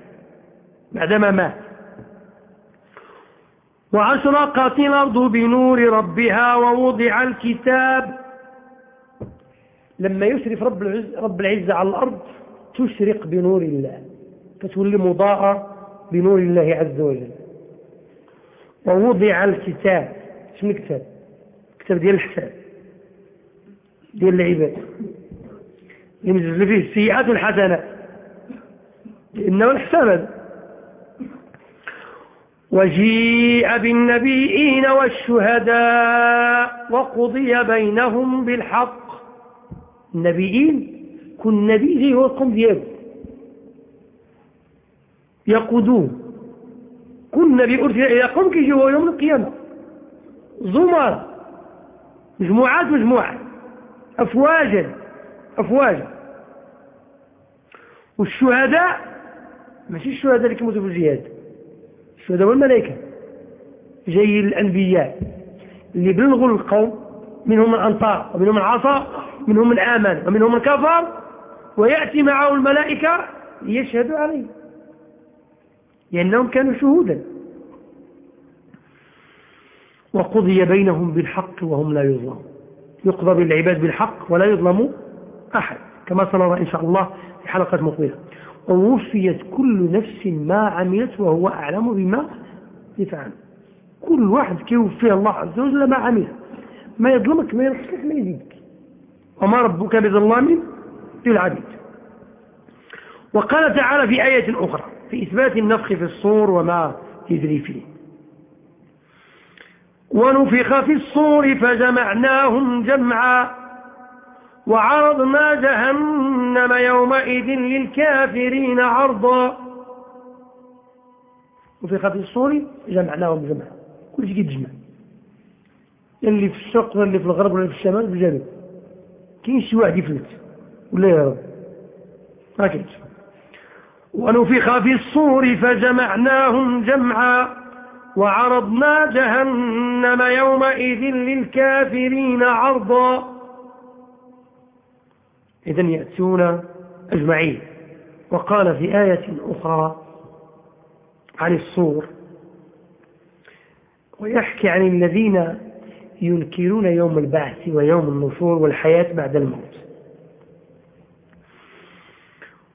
بعدما مات. وأشرقت الأرض بنور ربها ووضع الكتاب. لما يشرف رب رب العزة على الأرض تشرق بنور الله. فتولي مضاءة بنور الله عز وجل. ووضع الكتاب. شنو الكتاب؟ الكتاب ديال الحساب. ديال العباد اللي فيه السيئات والحسنات. إنه الحساب هذا وجيء بالنبيين والشهداء وقضي بينهم بالحق. النبيين كل نبي جاي هو القوم ديالو يقودوه كل نبي أرسل إلى قوم كيجي هو يوم القيامة. زمر. مجموعات مجموعات. أفواجا أفواجا. والشهداء ماشي الشهداء اللي كيموتوا في الجهاد. الشهداء والملائكة جاي الأنبياء اللي بلغوا القوم منهم من أنطار ومنهم من عصى منهم من آمن ومنهم من كفر ويأتي معه الملائكة ليشهدوا عليه. لأنهم كانوا شهودا. وقضي بينهم بالحق وهم لا يظلمون. يقضى بالعباد بالحق ولا يظلم أحد كما سنرى إن شاء الله في حلقة مقبلة. ووفيت كل نفس ما عملت وهو أعلم بما يفعل. كل واحد كيوفيه الله عز وجل ما عمل. ما يظلمك ما ينقصك ما يزيدك. وما ربك بظلام للعبيد. وقال تعالى في آية أخرى في إثبات النفخ في الصور وما يدري فيه. ونفخ في الصور فجمعناهم جمعا وعرضنا جهنم يومئذ للكافرين عرضا. نفخ في الصور جمعناهم جمعا. كل شيء يتجمع اللي في الشرق ولا اللي في الغرب ولا في الشمال بالجنوب كاين شي واحد يفلت ولا يهرب. هكذا ونفخ في الصور فجمعناهم جمعا. وعرضنا جهنم يومئذ للكافرين عرضا. إذا يأتون أجمعين. وقال في آية أخرى عن الصور ويحكي عن الذين ينكرون يوم البعث ويوم النشور والحياة بعد الموت.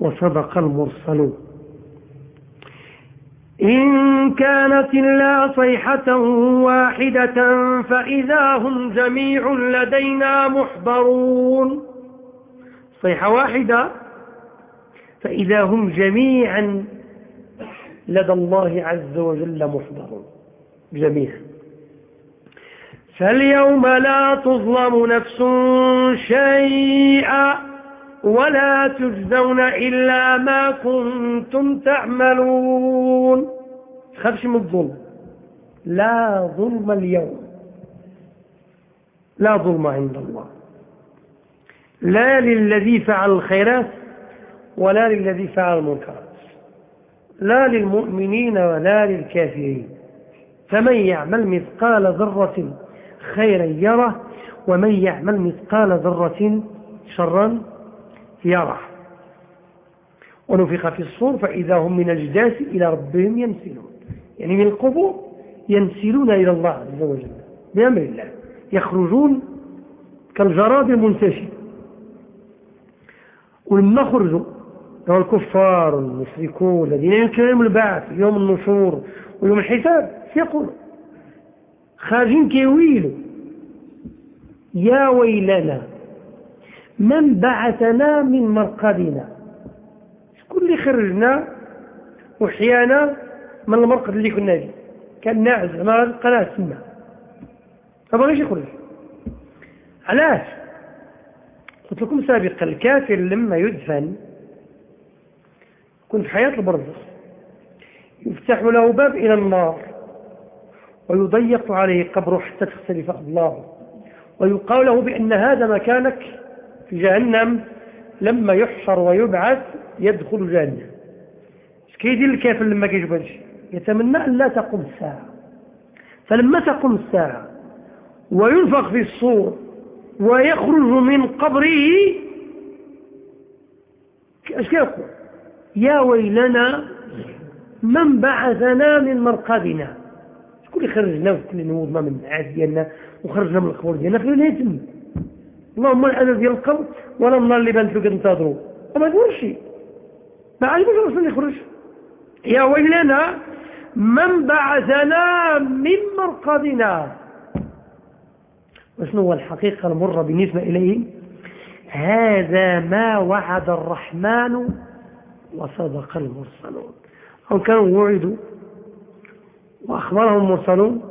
وصدق المرسلون. إن كانت إلا صيحة واحدة فإذا هم جميع لدينا محضرون. صيحة واحدة فإذا هم جميعا لدى الله عز وجل محضرون. جميعا. فاليوم لا تظلم نفس شيئا. ولا تجزون إلا ما كنتم تعملون. تخافش من الظلم. لا ظلم اليوم. لا ظلم عند الله. لا للذي فعل الخيرات ولا للذي فعل المنكرات. لا للمؤمنين ولا للكافرين. فمن يعمل مثقال ذرة خيرا يره ومن يعمل مثقال ذرة شرا يرى ونفخ في الصور فإذا هم من الجداث إلى ربهم ينسلون يعني من القبور ينسلون إلى الله عز وجل بأمر الله. يخرجون كالجراد المنتشر. ولما خرجوا هو الكفار والمشركون الذين ينكرون البعث يوم النشور ويوم الحساب يقولوا خارجين كيويلوا يا ويلنا من بعثنا من مرقدنا. شكون اللي خرجنا وحيانا من المرقد اللي كنا فيه. كان ناعس ما قناة تسمى ما بغيش يخرج. علاش؟ قلت لكم سابقا الكافر لما يدفن كنت في حياة البرزخ يفتح له باب إلى النار ويضيق عليه قبره حتى تختلف أضلاعه ويقال له بأن هذا مكانك في جهنم لما يحشر ويبعث يدخل جهنم. كيدير الكافر لما كيجبنش يتمنى أن لا تقوم الساعة. فلما تقوم الساعة وينفخ في الصور ويخرج من قبره إيش كيقول يا ويلنا من بعثنا من مرقدنا. شكون اللي خرجنا اللي نوضنا من العاد وخرجنا من القبور ديالنا فين يتم. اللهم العدد ديال القبر ولا النار اللي بانت له كنتظروا وما يقولش ما عجبوش الرسول يخرج. يا ويلنا من بعثنا من مرقدنا. وشنو هو الحقيقة المرة بالنسبة إليه؟ هذا ما وعد الرحمن وصدق المرسلون. هم كانوا وعدوا وأخبرهم المرسلون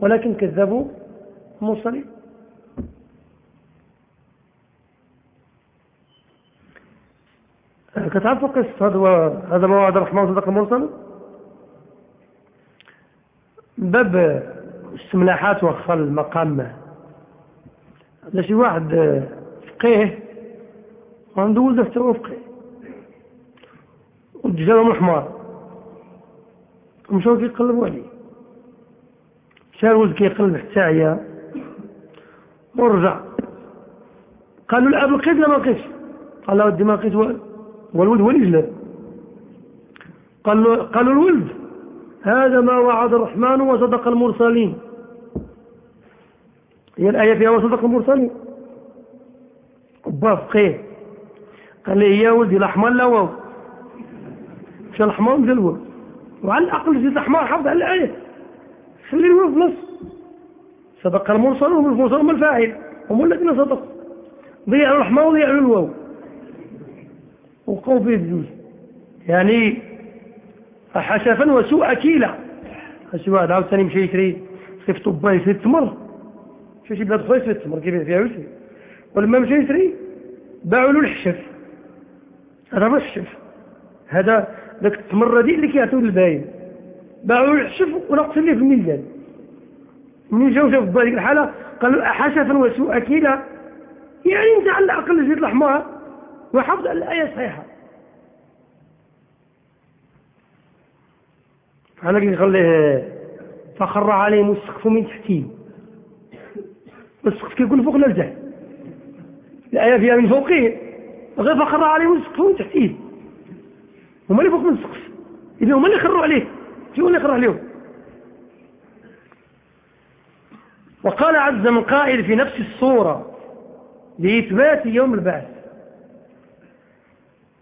ولكن كذبوا المرسلين. كتعرفوا قصة هذا هذا ما وعد الرحمن وصدق المرسلون باب السملاحات وخفى المقام. هذا شي واحد فقيه وعنده ولد هو فقيه. وجابهم الحمار. ومشاو كيقلبوا عليه. مشى الولد كيقلب حتى عيا. ورجع. قالوا الاب لقيت لا ما لقيتش. قال له ودي ما لقيت والو. والولد اللي جلب قالوا الولد هذا ما وعد الرحمن وصدق المرسلين. هي الآية فيها وصدق المرسلين. با فقيه قال لي يا ولدي الأحمر لا واو. مشى الأحمر مشى الولد وعلى الأقل زيد الأحمر حافظ على الآية. خلي الولد في نص صدق المرسلون والمرسلون هم الفاعل. هم الذين صدقوا. ضيعوا الأحمر وضيعوا الواو. وقوا فيه بجوز يعني حشفا وسوء كيلة هسي واحد عاود ثاني مشى يشري. صيف طبا يشري التمر مشى شي بلاد خويا يشري التمر كيف فيها ويشري ولما مشى يشري؟ باعوا له الحشف. هذا ما الشف هذا ذاك التمر دي اللي كيعطيو للباين. باعوا له الحشف ونقص ليه في الميزان. من جاو شاف بهذيك الحالة؟ قالوا حشفا وسوء كيلة يعني انت على الأقل زيت الحمار وحفظ الآية صحيحة فأنا قلت خليه فخر عليهم السقف من تحتيه والسقف كيكون فوق الأرجع الآية فيها من فوقه. غير فخر عليهم السقف من تحتيه هما اللي فوق من السقف إذا هما اللي خروا عليه. شو اللي خروا عليهم وقال عز من قائل في نفس الصورة لإثبات يوم البعث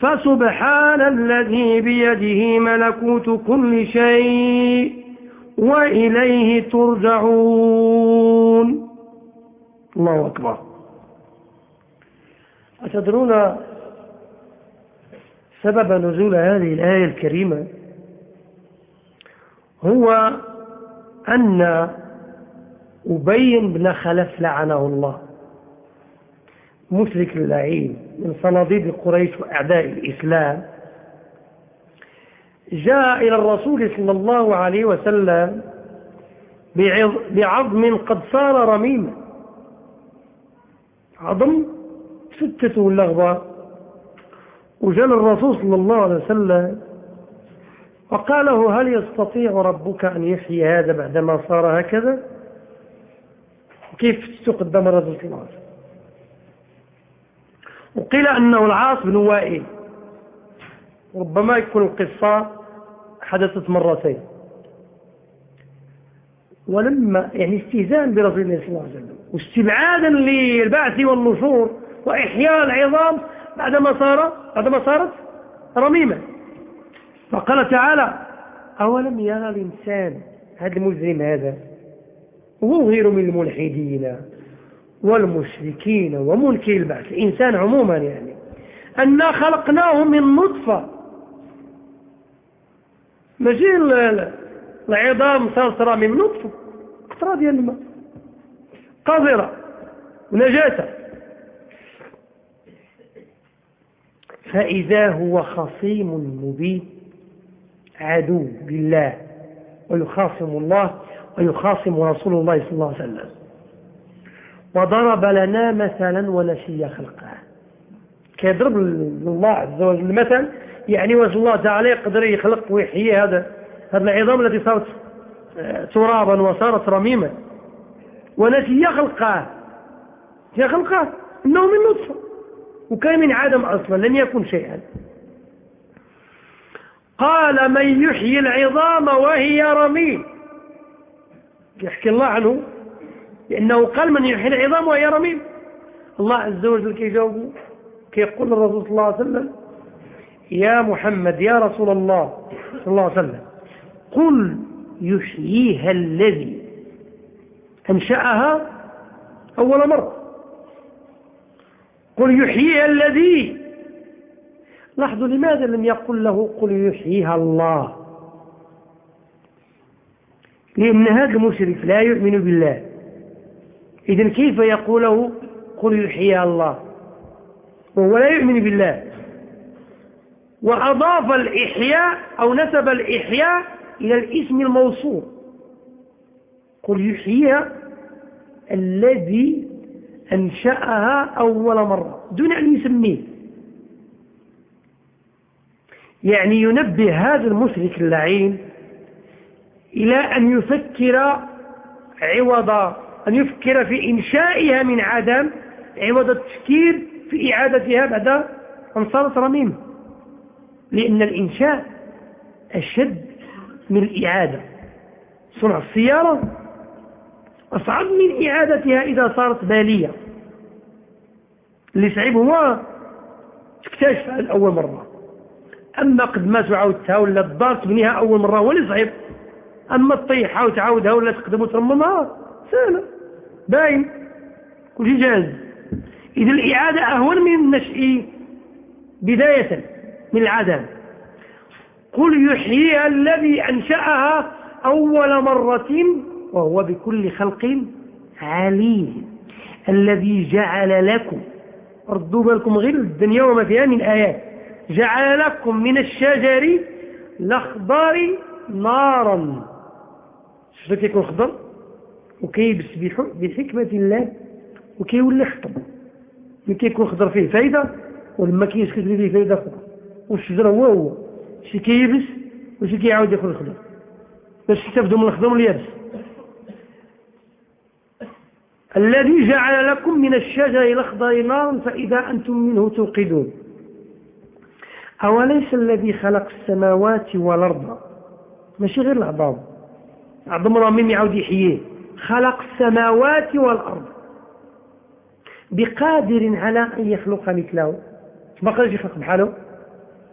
فسبحان الذي بيده ملكوت كل شيء وإليه ترجعون. الله أكبر. أتدرون سبب نزول هذه الآية الكريمة هو أن أبي بن خلف لعنه الله. مشرك اللعين من صناديد قريش وأعداء الإسلام. جاء إلى الرسول صلى الله عليه وسلم بعظم قد صار رميما. عظم ستته اللغبة وجاء الرسول صلى الله عليه وسلم وقال له هل يستطيع ربك أن يحيي هذا بعدما صار هكذا؟ كيف تقدم الرسول صلى الله عليه وسلم؟ وقيل أنه العاص بن وائل. ربما يكون القصة حدثت مرتين. ولما يعني استهزاء برسول الله صلى الله عليه وسلم واستبعادا للبعث والنشور وإحياء العظام بعدما صار بعدما صارت رميمة. فقال تعالى أولم يرى الإنسان هذا المجرم هذا؟ وغير من الملحدين. والمشركين ومنكر البعث الإنسان عموما يعني. أنا خلقناه من نطفة. ماشي العظام صار من نطفة. قطرة ديال الماء قذرة. ونجاسة فإذا هو خصيم مبين. عدو بالله ويخاصم الله. ويخاصم رسول الله صلى الله عليه وسلم. وضرب لنا مثلا ونسي خلقه. كيضرب الله عز وجل المثل يعني واش الله تعالى يقدر يخلق ويحيي. هذا هذه العظام التي صارت آه، ترابا وصارت رميما. ونسي خلقه يا خلقه إنه من نطفه وكان من عدم أصلا لم يكن شيئا. قال من يحيي العظام وهي رميم. يحكي الله عنه. لأنه قال من يحيي العظام وهي رميم. الله عز وجل كيجاوبه كيقول الرسول صلى الله عليه وسلم يا محمد يا رسول الله صلى الله عليه وسلم قل يحييها الذي أنشأها أول مرة. قل يحييها الذي. لاحظوا لماذا لم يقل له قل يحييها الله؟ لأن هذا المشرك لا يؤمن بالله. إذا كيف يقول له قل يحييها الله؟ وهو لا يؤمن بالله. وأضاف الإحياء أو نسب الإحياء إلى الاسم الموصول قل يحييها الذي أنشأها أول مرة. دون أن يسميه. يعني ينبه هذا المشرك اللعين إلى أن يفكر عوض أن يفكر في إنشائها من عدم عوض التفكير في إعادتها بعد أن صارت رميمة لأن الإنشاء أشد من الإعادة. صنع السيارة أصعب من إعادتها إذا صارت بالية. اللي صعب هو تكتشفها لأول مرة. أما قد ما تعاودتها ولا الدار تبنيها أول مرة هو اللي صعب. أما تطيحها وتعاودها ولا تقدم وترممها سهلة. باين كل شيء جاهز. إذا الإعادة أهون من النشء بداية من العدم. قل يحييها الذي أنشأها أول مرة وهو بكل خلق عليم. الذي جعل لكم ردوا بالكم غير الدنيا وما فيها من آيات. جعل لكم من الشجر الأخضر نارا. شفت كيكون خضر؟ وكيبس بحكمة الله وكيولي خطب ملي كيكون خضر فيه فايدة ولما كيسكت فيه فايدة أخرى. والشجرة هو هو؟ شي كيبس وشي كيعاود ياكل الخضر؟ باش تستافدوا من الخضر واليابس الذي جعل لكم من الشجر الأخضر نارا فإذا أنتم منه توقدون. أوليس الذي خلق السماوات والأرض؟ ماشي غير العظام عظم راه من يعاود يحييه. خلق السماوات والأرض. بقادر على أن يخلق مثله. ما قدرش يخلق بحاله؟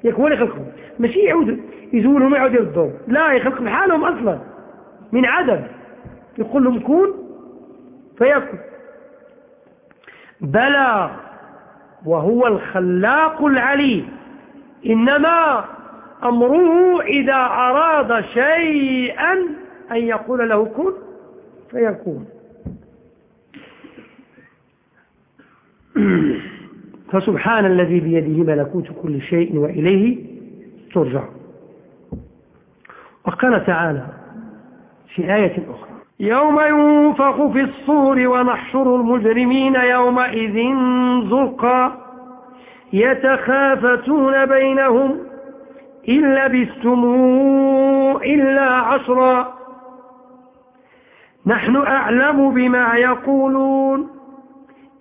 ياك هو اللي يخلقهم ماشي يعود يزولهم يعود يردهم. لا يخلق بحالهم أصلا. من عدم. يقول لهم كون فيكون بلى وهو الخلاق العليم. إنما أمره إذا أراد شيئا أن يقول له كن فيكون. فسبحان الذي بيده ملكوت كل شيء وإليه ترجع. وقال تعالى في آية أخرى يوم ينفخ في الصور ونحشر المجرمين يومئذ زرقا يتخافتون بينهم إن لبثتم إلا عشرا نحن أعلم بما يقولون.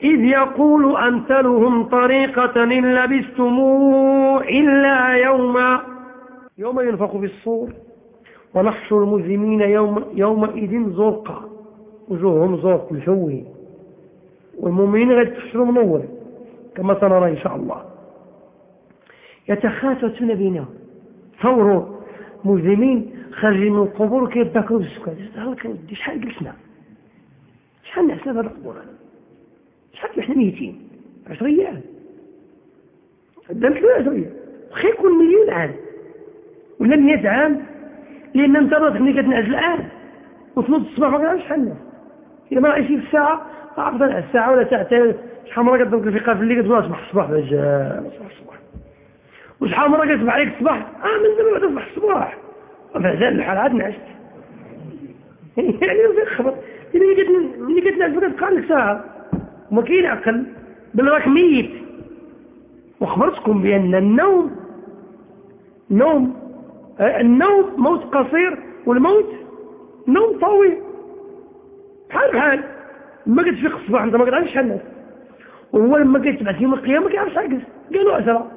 إذ يقول أمثلهم طريقة إن لبثتم إلا يوما يوم ينفخ في الصور. ونحشر المجرمين يوم يومئذ زرقا. وجوههم زرق مشوه والمؤمنين غير تحشروا منور كما سنرى إن شاء الله. يتخافتون بينهم ثوروا مجرمين خارجين من القبور كيتذكروا بالسكات ودي شحال جلسنا؟ شحال نحسب هذا القبور؟ شحال إحنا ميتين؟ عشر أيام. قدام شوية عشر أيام. خير يكون مليون عام. ولا 100 عام. لأن أنت راسك ملي كتنعس الآن. وتنوض الصباح ما كنعرفش شحال الناس الا ما رأيتي في الساعة تعرف الساعة ولا ساعتين. شحال مرة كتضرب في قاف اللي كتقول اصبح الصباح اصبح الصباح. وشحال مرة كتصبح عليك الصباح؟ آه من زمان تصبح الصباح. وفعزال الحال عاد نعست يعني في خبر. ملي كتنعس كتبقى عندك ساعة. وما كاين عقل بل راك ميت. وخبرتكم بأن النوم نوم النوم موت قصير والموت نوم طويل. بحال بحال. ما كتفيق الصباح انت ما كتعرفش شحال الناس وهو لما كيتبعث يوم القيامة كيعرف شحال قالوا عشرة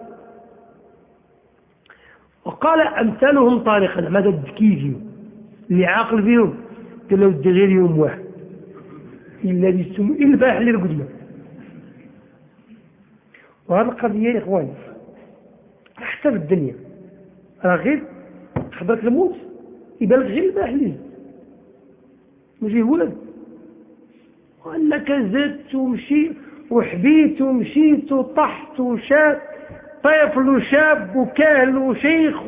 وقال أمثالهم طارقا. ماذا الذكي اللي عاقل فيهم. قال له غير يوم واحد. إلا بيستمو إلا البارح اللي رقدنا وهذه القضية يا إخواني حتى في الدنيا. راه غير خبرك الموت يبان لك غير البارح اللي ماشي ولد. وأنك زدت ومشيت وحبيت ومشيت وطحت وشات. طفل وشاب وكاهل وشيخ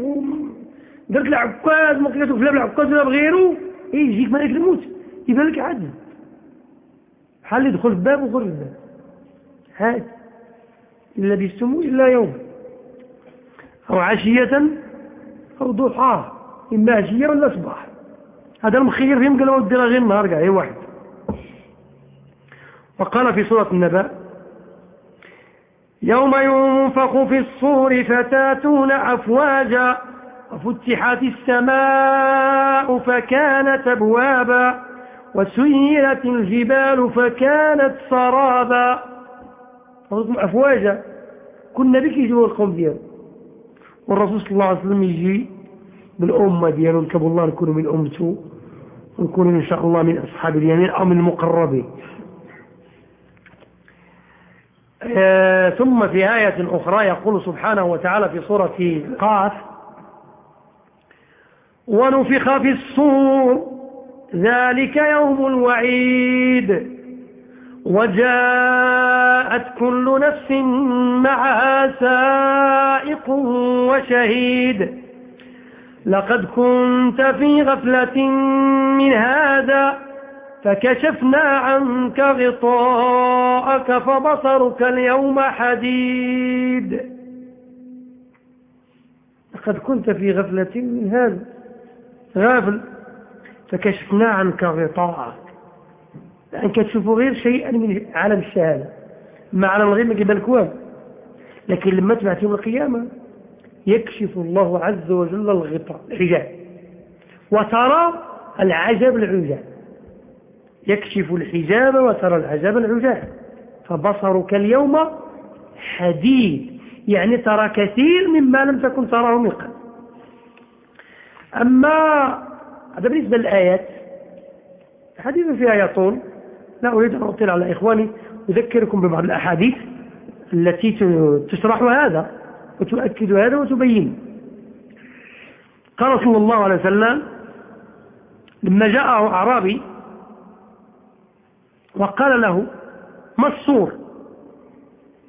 درت العكاز ما كنتو فلا بالعكاز ولا بغيرو يجيك ملك الموت يبان لك عاد بحال يدخل الباب وخرج الباب. هاد إلا بيستمو إلا يوم. أو عشية أو ضحى إما عشية ولا صباح. هذا المخير فيهم قالوا ودي غير النهار كاع هي واحد. وقال في سورة النبأ يوم ينفخ في الصور فتاتون أفواجا وفتحت السماء فكانت أبوابا وسيرت الجبال فكانت سرابا. أفواجا كنا بك يجوا القوم ديالو. والرسول صلى الله عليه وسلم يجي بالأمة ديالو نكبوا الله نكونوا من أمته ونكونوا إن شاء الله من أصحاب اليمين أو من المقربين. ثم في آية أخرى يقول سبحانه وتعالى في سورة قاف ونفخ في الصور ذلك يوم الوعيد وجاءت كل نفس معها سائق وشهيد. لقد كنت في غفلة من هذا فكشفنا عنك غطاءك فبصرك اليوم حديد. لقد كنت في غفلة من هذا غافل فكشفنا عنك غطاءك. لأنك تشوف غير شيئا من عالم الشهادة. ما عالم الغيب ما يبان لكن لما تبعت يوم القيامة يكشف الله عز وجل الغطاء الحجاب. وترى العجب العجاب. يكشف الحجاب وترى العجب العجاب. فبصرك اليوم حديد يعني ترى كثير مما لم تكن تراه من قبل. أما هذا بالنسبة للآيات حديث فيها يطول. لا أريد أن أطيل على إخواني أذكركم ببعض الأحاديث التي تشرح هذا وتؤكد هذا وتبين. قال صلى الله عليه وسلم لما جاءه أعرابي وقال له ما الصور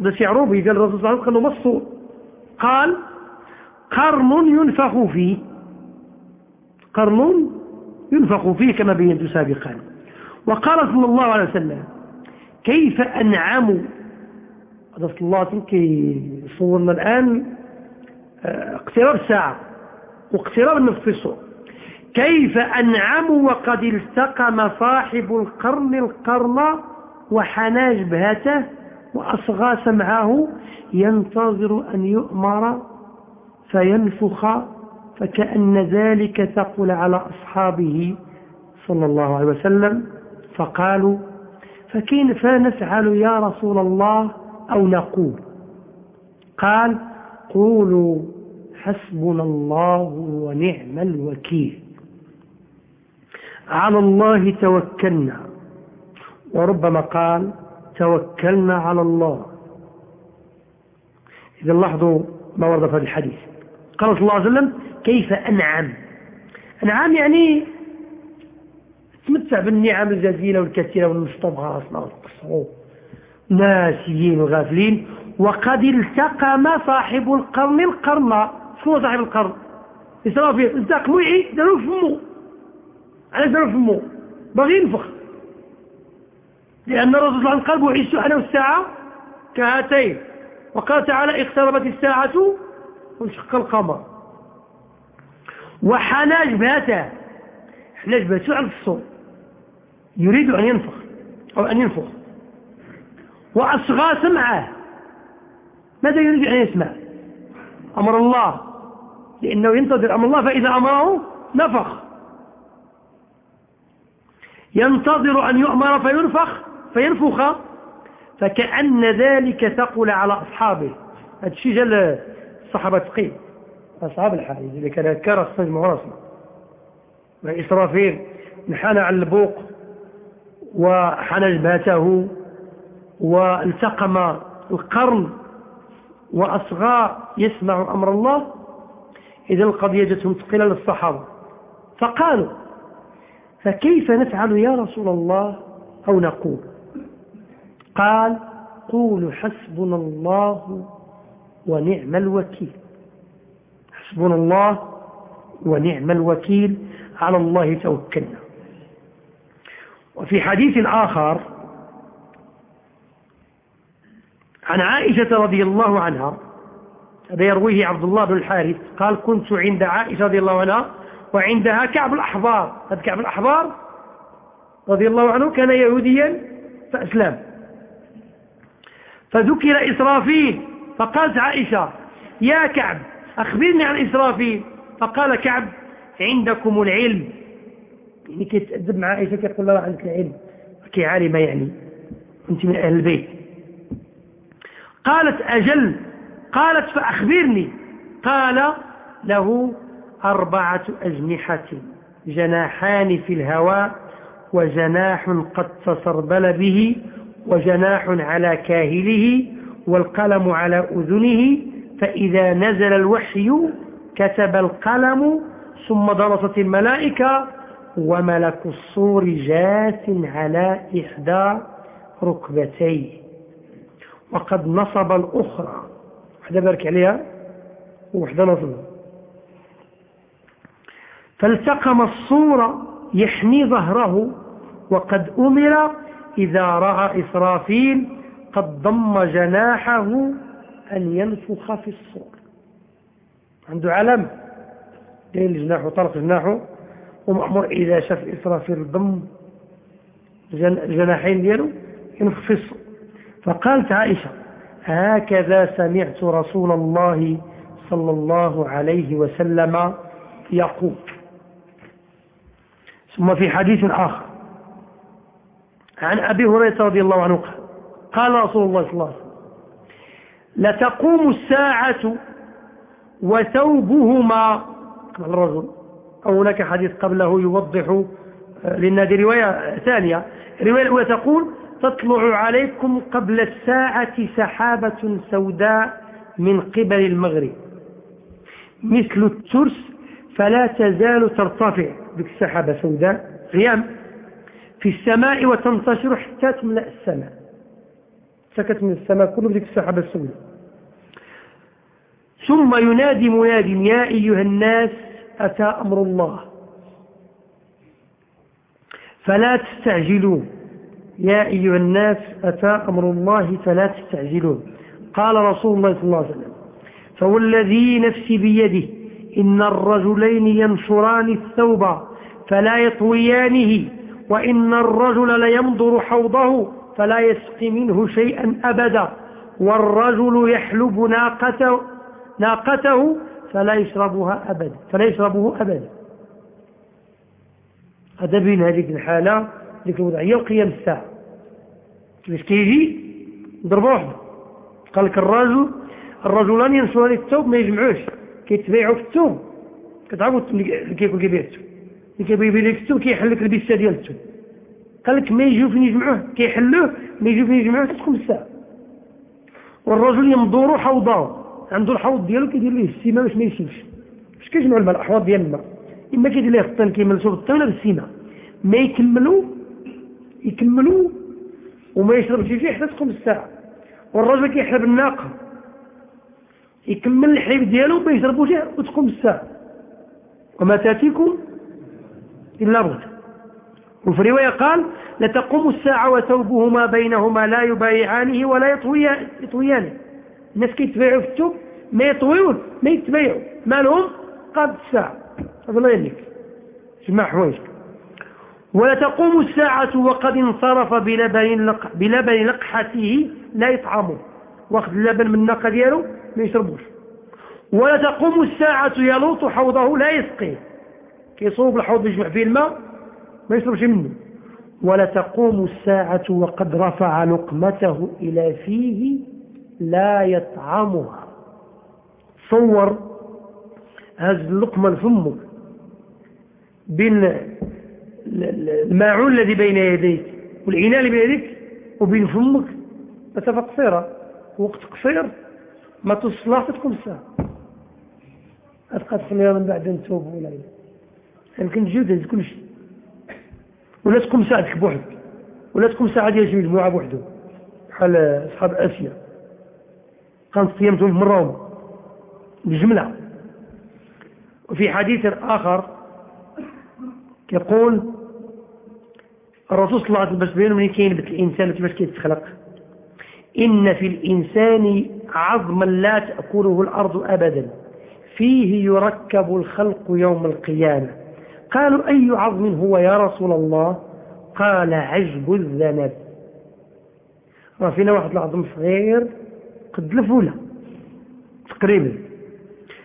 ده شعروبي قال الرسول صلى الله عليه وسلم قال له الصور قال قرن ينفخ فيه. قرن ينفخ فيه كما بينت سابقا. وقال صلى الله عليه وسلم كيف أنعم؟ هذا صلى الله عليه وسلم كي صورنا الآن اقتراب الساعة واقتراب النفس في الصور كيف أنعم وقد التقم صاحب القرن القرن وحنى جبهته وأصغى سمعه ينتظر أن يؤمر فينفخ فكأن ذلك تقول على أصحابه صلى الله عليه وسلم. فقالوا فكيف نفعل يا رسول الله أو نقول؟ قال قولوا حسبنا الله ونعم الوكيل. على الله توكلنا. وربما قال توكلنا على الله. إذا لاحظوا ما ورد في هذا الحديث. قال صلى الله عليه وسلم كيف أنعم؟ أنعم يعني تمتع بالنعم الجزيلة والكثيرة والمستضعفة والقصر ناسيين وغافلين. وقد التقم صاحب القرن القرن. شنو صاحب القرن؟ إسرافيل التقم وعي داروا فمه. علاش داروا فمه. باغي ينفخ. لأن الرسول صلى الله عليه وسلم قال بعثت أنا والساعة كهاتين. وقال تعالى اقتربت الساعة وانشق القمر. وحنى جبهته حنى جبهته على الصوت يريد أن ينفخ. أو أن ينفخ. وأصغى سمعه ماذا يريد أن يسمع؟ أمر الله. لأنه ينتظر أمر الله فإذا أمره نفخ. ينتظر أن يؤمر فينفخ فينفخ. فكأن ذلك ثقل على أصحابه. هذا الشيء جل الصحابة ثقيل أصحاب الحديث اللي كان كرس نجم ورسمه وإسرافيل نحن على البوق وحنى جبهته والتقم القرن وأصغى يسمع أمر الله إذا القضية جتهم ثقيلة للصحابة. فقالوا فكيف نفعل يا رسول الله أو نقول؟ قال قولوا حسبنا الله ونعم الوكيل. حسبنا الله ونعم الوكيل. على الله توكلنا. وفي حديث آخر عن عائشة رضي الله عنها هذا يرويه عبد الله بن الحارث قال كنت عند عائشة رضي الله عنها وعندها كعب الأحبار هذا كعب الأحبار رضي الله عنه كان يهوديا فأسلم. فذكر إسرافيل فقالت عائشة يا كعب أخبرني عن إسرافيل. فقال كعب عندكم العلم. يعني كيتأدب مع عائشة كيقول لها عندك العلم. كي عالمة يعني. أنت من أهل البيت. قالت أجل. قالت فأخبرني. قال له أربعة أجنحة جناحان في الهواء وجناح قد تسربل به وجناح على كاهله والقلم على أذنه فإذا نزل الوحي كتب القلم ثم درست الملائكة وملك الصور جاث على إحدى ركبتيه. وقد نصب الأخرى. واحدة بارك عليها. وواحدة نصبها فالتقم الصورة يحمي ظهره وقد أمر إذا رأى إسرافيل قد ضم جناحه أن ينفخ في الصور. عنده علم. دين جناحه طرف جناحه ومأمور إذا شاف إسرافيل ضم الجناحين دياله ينفخ في الصور. فقالت عائشة هكذا سمعت رسول الله صلى الله عليه وسلم يقول. ثم في حديث آخر. عن أبي هريرة رضي الله عنه قال قال رسول الله صلى الله عليه وسلم لتقوم الساعة وثوبهما الرجل أو هناك حديث قبله يوضح آه، للنادي رواية ثانية. الرواية الأولى تقول تطلع عليكم قبل الساعة سحابة سوداء من قبل المغرب. مثل الترس فلا تزال ترتفع. بك السحابة سوداء غيام في السماء وتنتشر حتى تملأ السماء. اشتكت من السماء كله بديك السحابة السوداء ثم ينادي مناد يا أيها الناس أتى أمر الله؟ فلا تستعجلوا يا أيها الناس أتى أمر الله؟ فلا تستعجلون. قال رسول الله صلى الله عليه وسلم فوالذي نفسي بيده إن الرجلين ينشران الثوب. فلا يطويانه وإن الرجل ليمضر حوضه فلا يسقي منه شيئا أبدا. والرجل يحلب ناقته, ناقته فلا يشربها أبدا فلا يشربه أبدا هذا بين هذه الحالة ذيك الوضعية وقيام الساعة. كيفاش كيجي؟ ضرب واحد. قال لك الرجل الرجلان ينسوا الثوب ما يجمعوش كيتبايعوا في الثوب. كتعرفوا اللي كيكون كيبيع الثوب. اللي كيبيع لك الثوب كيحل لك البسه ديال الثوب قال لك ما يجيو فين يجمعوه؟ كيحلوه ما يجيو فين يجمعوه؟ تدخل الساعة. والرجل يمدور حوضه عنده الحوض ديالو كيدير ليه السيمة باش ما يشيلش باش كيجمعوا الماء الأحواض ديال الماء. إما كيدير ليه الطين كيملسوا بالطين ولا بالسيمه ما يكملوا يكملوا وما يشربش فيه حتى تقوم الساعة. والرجل كيحلب الناقة. يكمل الحليب ديالو وما يشربوش وتقوم الساعة. وما تأتيكم إلا رد. وفي رواية قال لتقوم الساعة وثوبهما بينهما لا يبايعانه ولا يطويانه الناس كيتبايعوا في الثوب ما يطويون ما يتبايعوا. ما لهم قاد الساعة. هذا الله يليك جمع حوايجك وتقوم الساعة وقد انصرف بلبن. بلبن لقحته لا يطعمه. واخذ اللبن من الناقة ديالو ما يشربوش. ولا تقوم الساعة يلوط حوضه لا يسقيه. كيصوب الحوض يجمع فيه الماء ما يشربش منه. ولا تقوم الساعة وقد رفع لقمته إلى فيه لا يطعمها. صور هذه اللقمة لفمك بين الماعون الذي بين يديك والعناء اللي بين يديك وبين فمك. مسافة قصيرة وقت قصير ما تصلح تكون الساعة. أتقى تخليها من بعد نتوب ولا يمكن تجيو كل شيء ولا تكون ساعتك بوحدك. ولا تكون ساعة ديال شي مجموعة بوحدهم بحال أصحاب آسيا. كانت صيامتهم مرة بجملة وفي حديث آخر يقول الرسول صلى الله عليه وسلم باش بينه من كاين الإنسان كيفاش كيتخلق. إن في الإنسان عظما لا تأكله الأرض ابدا. فيه يركب الخلق يوم القيامة. قالوا أي عظم هو يا رسول الله؟ قال عجب الذنب. راه فينا واحد العظم صغير قد الفوله تقريبا.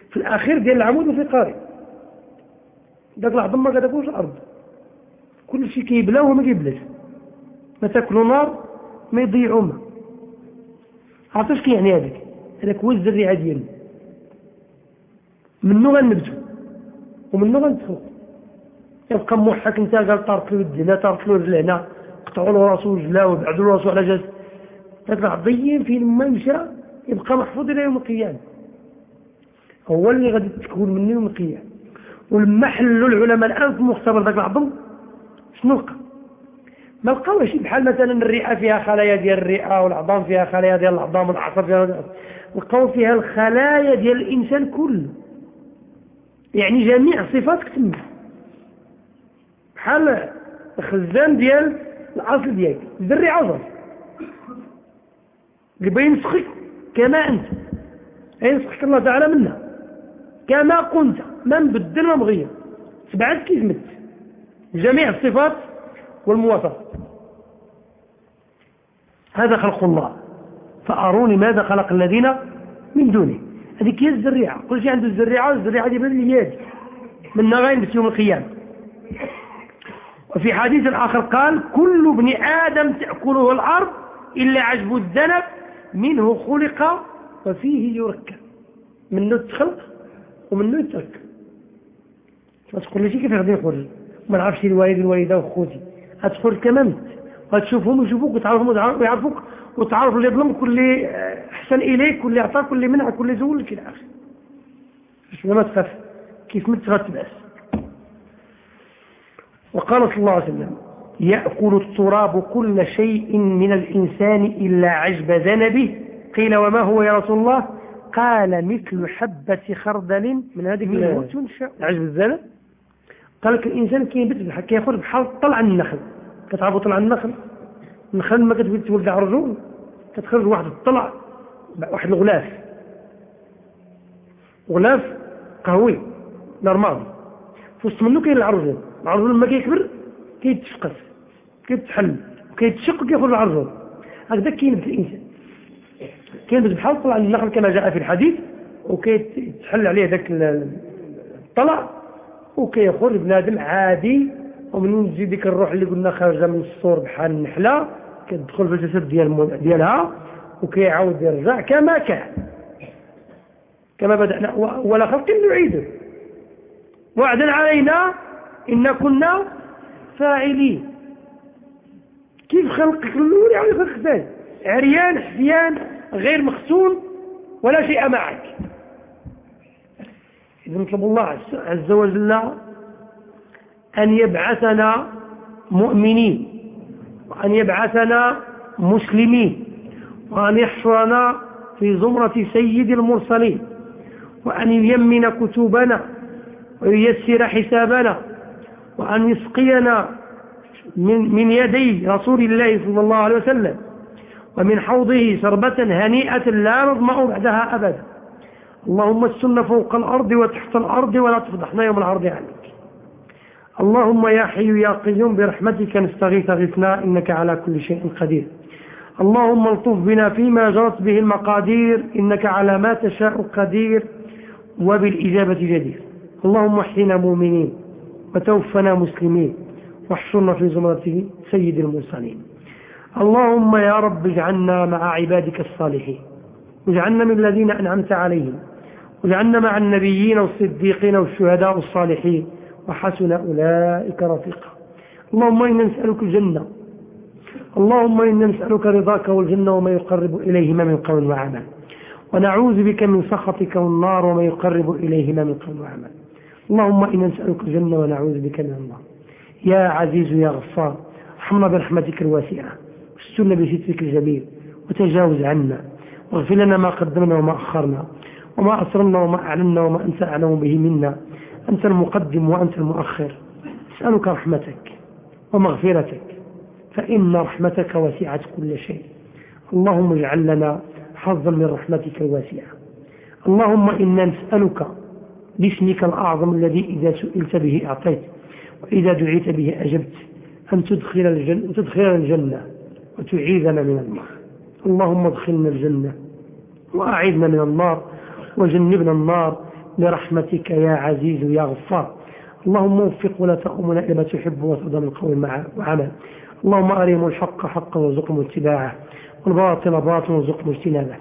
في الأخير ديال العمود الفقري داك العظم ما كتاكلش الأرض. كل شيء كيبلا وما كيبلاش ما تاكلوا نار ما يضيعوا ما. عرفتوا اش كيعني هذاك؟ هذاك هو الزريعة ديالنا منو غنبتو؟ ومنو غنتخلق يبقى موحك انت قال طارت له هنا طارت له رجل هنا قطعوا له راسو رجلا وبعدوا له راسو على جهه هذاك العظيم فين ما مشى يبقى محفوظ إلى يوم القيامة. هو اللي غادي تكون منه يوم القيامة. ولما حلوا العلماء الآن في مختبر ذاك العظم شنو لقى؟ ما لقاوش بحال مثلا الرئه فيها خلايا ديال الرئه والعظام فيها خلايا ديال العظام والعصب فيها لقاو فيها الخلايا ديال الإنسان كله. يعني جميع صفاتك تما بحال الخزان ديال الأصل ديالك. ذري عظم. اللي بينسخك كما أنت. ينسخك الله تعالى منها كما كنت. ما نبدل ما مغير تبعت كيف مت جميع الصفات والمواصفات. هذا خلق الله. فأروني ماذا خلق الذين من دونه. هذيك هي الزريعة. كل شيء عنده الزريعة والزريعة دي باليد من نغاين بس يوم القيامة. وفي حديث آخر قال كل ابن آدم تأكله الأرض إلا عجب الذنب منه خلق وفيه يركب. منه تخلق ومنه يترك ما تقول لي كيف غادي يخرج ما نعرفش الوالد الوالدة وخوتي. هتخرج كمان وتشوفهم ويشوفوك وتعرفهم ويعرفوك وتعرف اللي ظلمك واللي أحسن إليك واللي اعطاك واللي منعك واللي زولك إلى آخره. ما تخاف؟ كيف مت غتبأس وقال صلى الله عليه وسلم يأكل التراب كل شيء من الإنسان إلا عجب ذنبه. قيل وما هو يا رسول الله؟ قال مثل حبة خردل من هذه لا. تنشأ. عجب الذنب. قال لك الإنسان كينبت بحال كيخرج بحال طلع النخل. كتعرفوا طلع النخل؟ النخل لما كتبغي تولد على الرجول كتخرج واحد الطلع واحد الغلاف. غلاف قهوي normal. في وسط منه كاين العرجون. العرجون لما كيكبر كيتشقف كيتحل وكيتشق وكيخرج العرجون هكذا كينبت الإنسان. كينبت بحال طلع النخل كما جاء في الحديث وكيتحل عليه ذاك الطلع وكيخرج بنادم عادي. ومن تجي ديك الروح اللي قلنا خارجة من الصور بحال النحلة كتدخل في الجسد ديال ديالها وكيعاود يرجع كما كان. كما بدأنا. ولا خلق نعيده. وعدا علينا إن كنا فاعلين. كيف خلقك الأول يعني خلق الثاني عريان حفيان غير مختون ولا شيء معك. إذا نطلب الله عز وجل أن يبعثنا مؤمنين وأن يبعثنا مسلمين وأن يحشرنا في زمرة سيد المرسلين وأن ييمن كتبنا وييسر حسابنا وأن يسقينا من, من يدي رسول الله صلى الله عليه وسلم ومن حوضه شربة هنيئة لا نظمأ بعدها أبدا. اللهم السنة فوق الأرض وتحت الأرض ولا تفضحنا يوم العرض عنك اللهم يا حي يا قيوم برحمتك نستغيث غثنا إنك على كل شيء قدير. اللهم الطف بنا فيما جرت به المقادير إنك على ما تشاء قدير وبالإجابة جدير. اللهم احينا مؤمنين. وتوفنا مسلمين. واحشرنا في زمرة سيد المرسلين. اللهم يا رب اجعلنا مع عبادك الصالحين. واجعلنا من الذين أنعمت عليهم. واجعلنا مع النبيين والصديقين والشهداء الصالحين. وحسن أولئك رفيقا. اللهم إنا نسألك الجنة. اللهم إنا نسألك رضاك والجنة وما يقرب إليهما من قول وعمل. ونعوذ بك من سخطك والنار وما يقرب إليهما من قول وعمل. اللهم إنا نسألك الجنة ونعوذ بك من النار. يا عزيز يا غفار ارحمنا برحمتك الواسعة واسترنا بسترك الجميل وتجاوز عنا واغفر لنا ما قدمنا وما أخرنا وما أسررنا وما أعلنا وما أنت أعلم به منا أنت المقدم وأنت المؤخر. أسألك رحمتك ومغفرتك فإن رحمتك وسعت كل شيء. اللهم اجعل لنا حظا من رحمتك الواسعة. اللهم إنا نسألك باسمك الأعظم الذي إذا سئلت به أعطيت وإذا دعيت به أجبت أن تدخل الجنة, تدخلنا الجنة وتعيذنا من النار. اللهم ادخلنا الجنة وأعيذنا من النار وجنبنا النار برحمتك يا عزيز يا غفار. اللهم وفق ولا تأمنا إلى ما تحب وترضى من قول وعمل. اللهم أرهم الحق حقا وارزقهم اتباعه والباطل باطلا وارزقهم اجتنابه.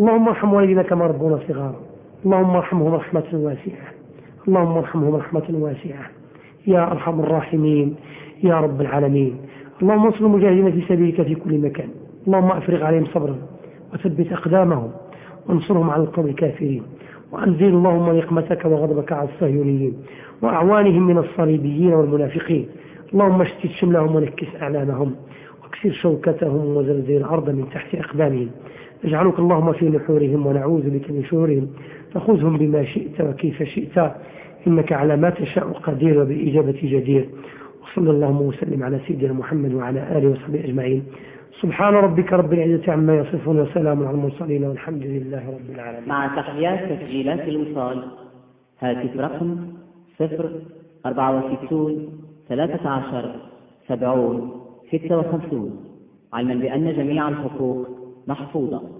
اللهم ارحم والدينا كما ربونا صغارا. اللهم ارحمهم رحمة واسعة. اللهم ارحمهم رحمة واسعة. يا أرحم الراحمين يا رب العالمين. اللهم انصر المجاهدين في سبيلك في كل مكان. اللهم أفرغ عليهم صبرا وثبت أقدامهم وانصرهم على القوم الكافرين. وأنزل اللهم نقمتك وغضبك على الصهيونيين وأعوانهم من الصليبيين والمنافقين. اللهم اشتت شملهم ونكس أعلامهم. واكسر شوكتهم وزلزل الأرض من تحت أقدامهم. اجعلك اللهم في نحورهم ونعوذ بك من شرورهم. فخذهم بما شئت وكيف شئت. إنك على ما تشاء قدير وبالإجابة جدير. وصلى اللهم وسلم على سيدنا محمد وعلى آله وصحبه أجمعين. سبحان ربك رب العزة عما يصفون وسلام على المرسلين والحمد لله رب العالمين. مع تحيات تسجيلات الوصال. هاتف رقم صفر أربعة وستون ثلاثة عشر سبعون ستة وخمسون. علما بأن جميع الحقوق محفوظة.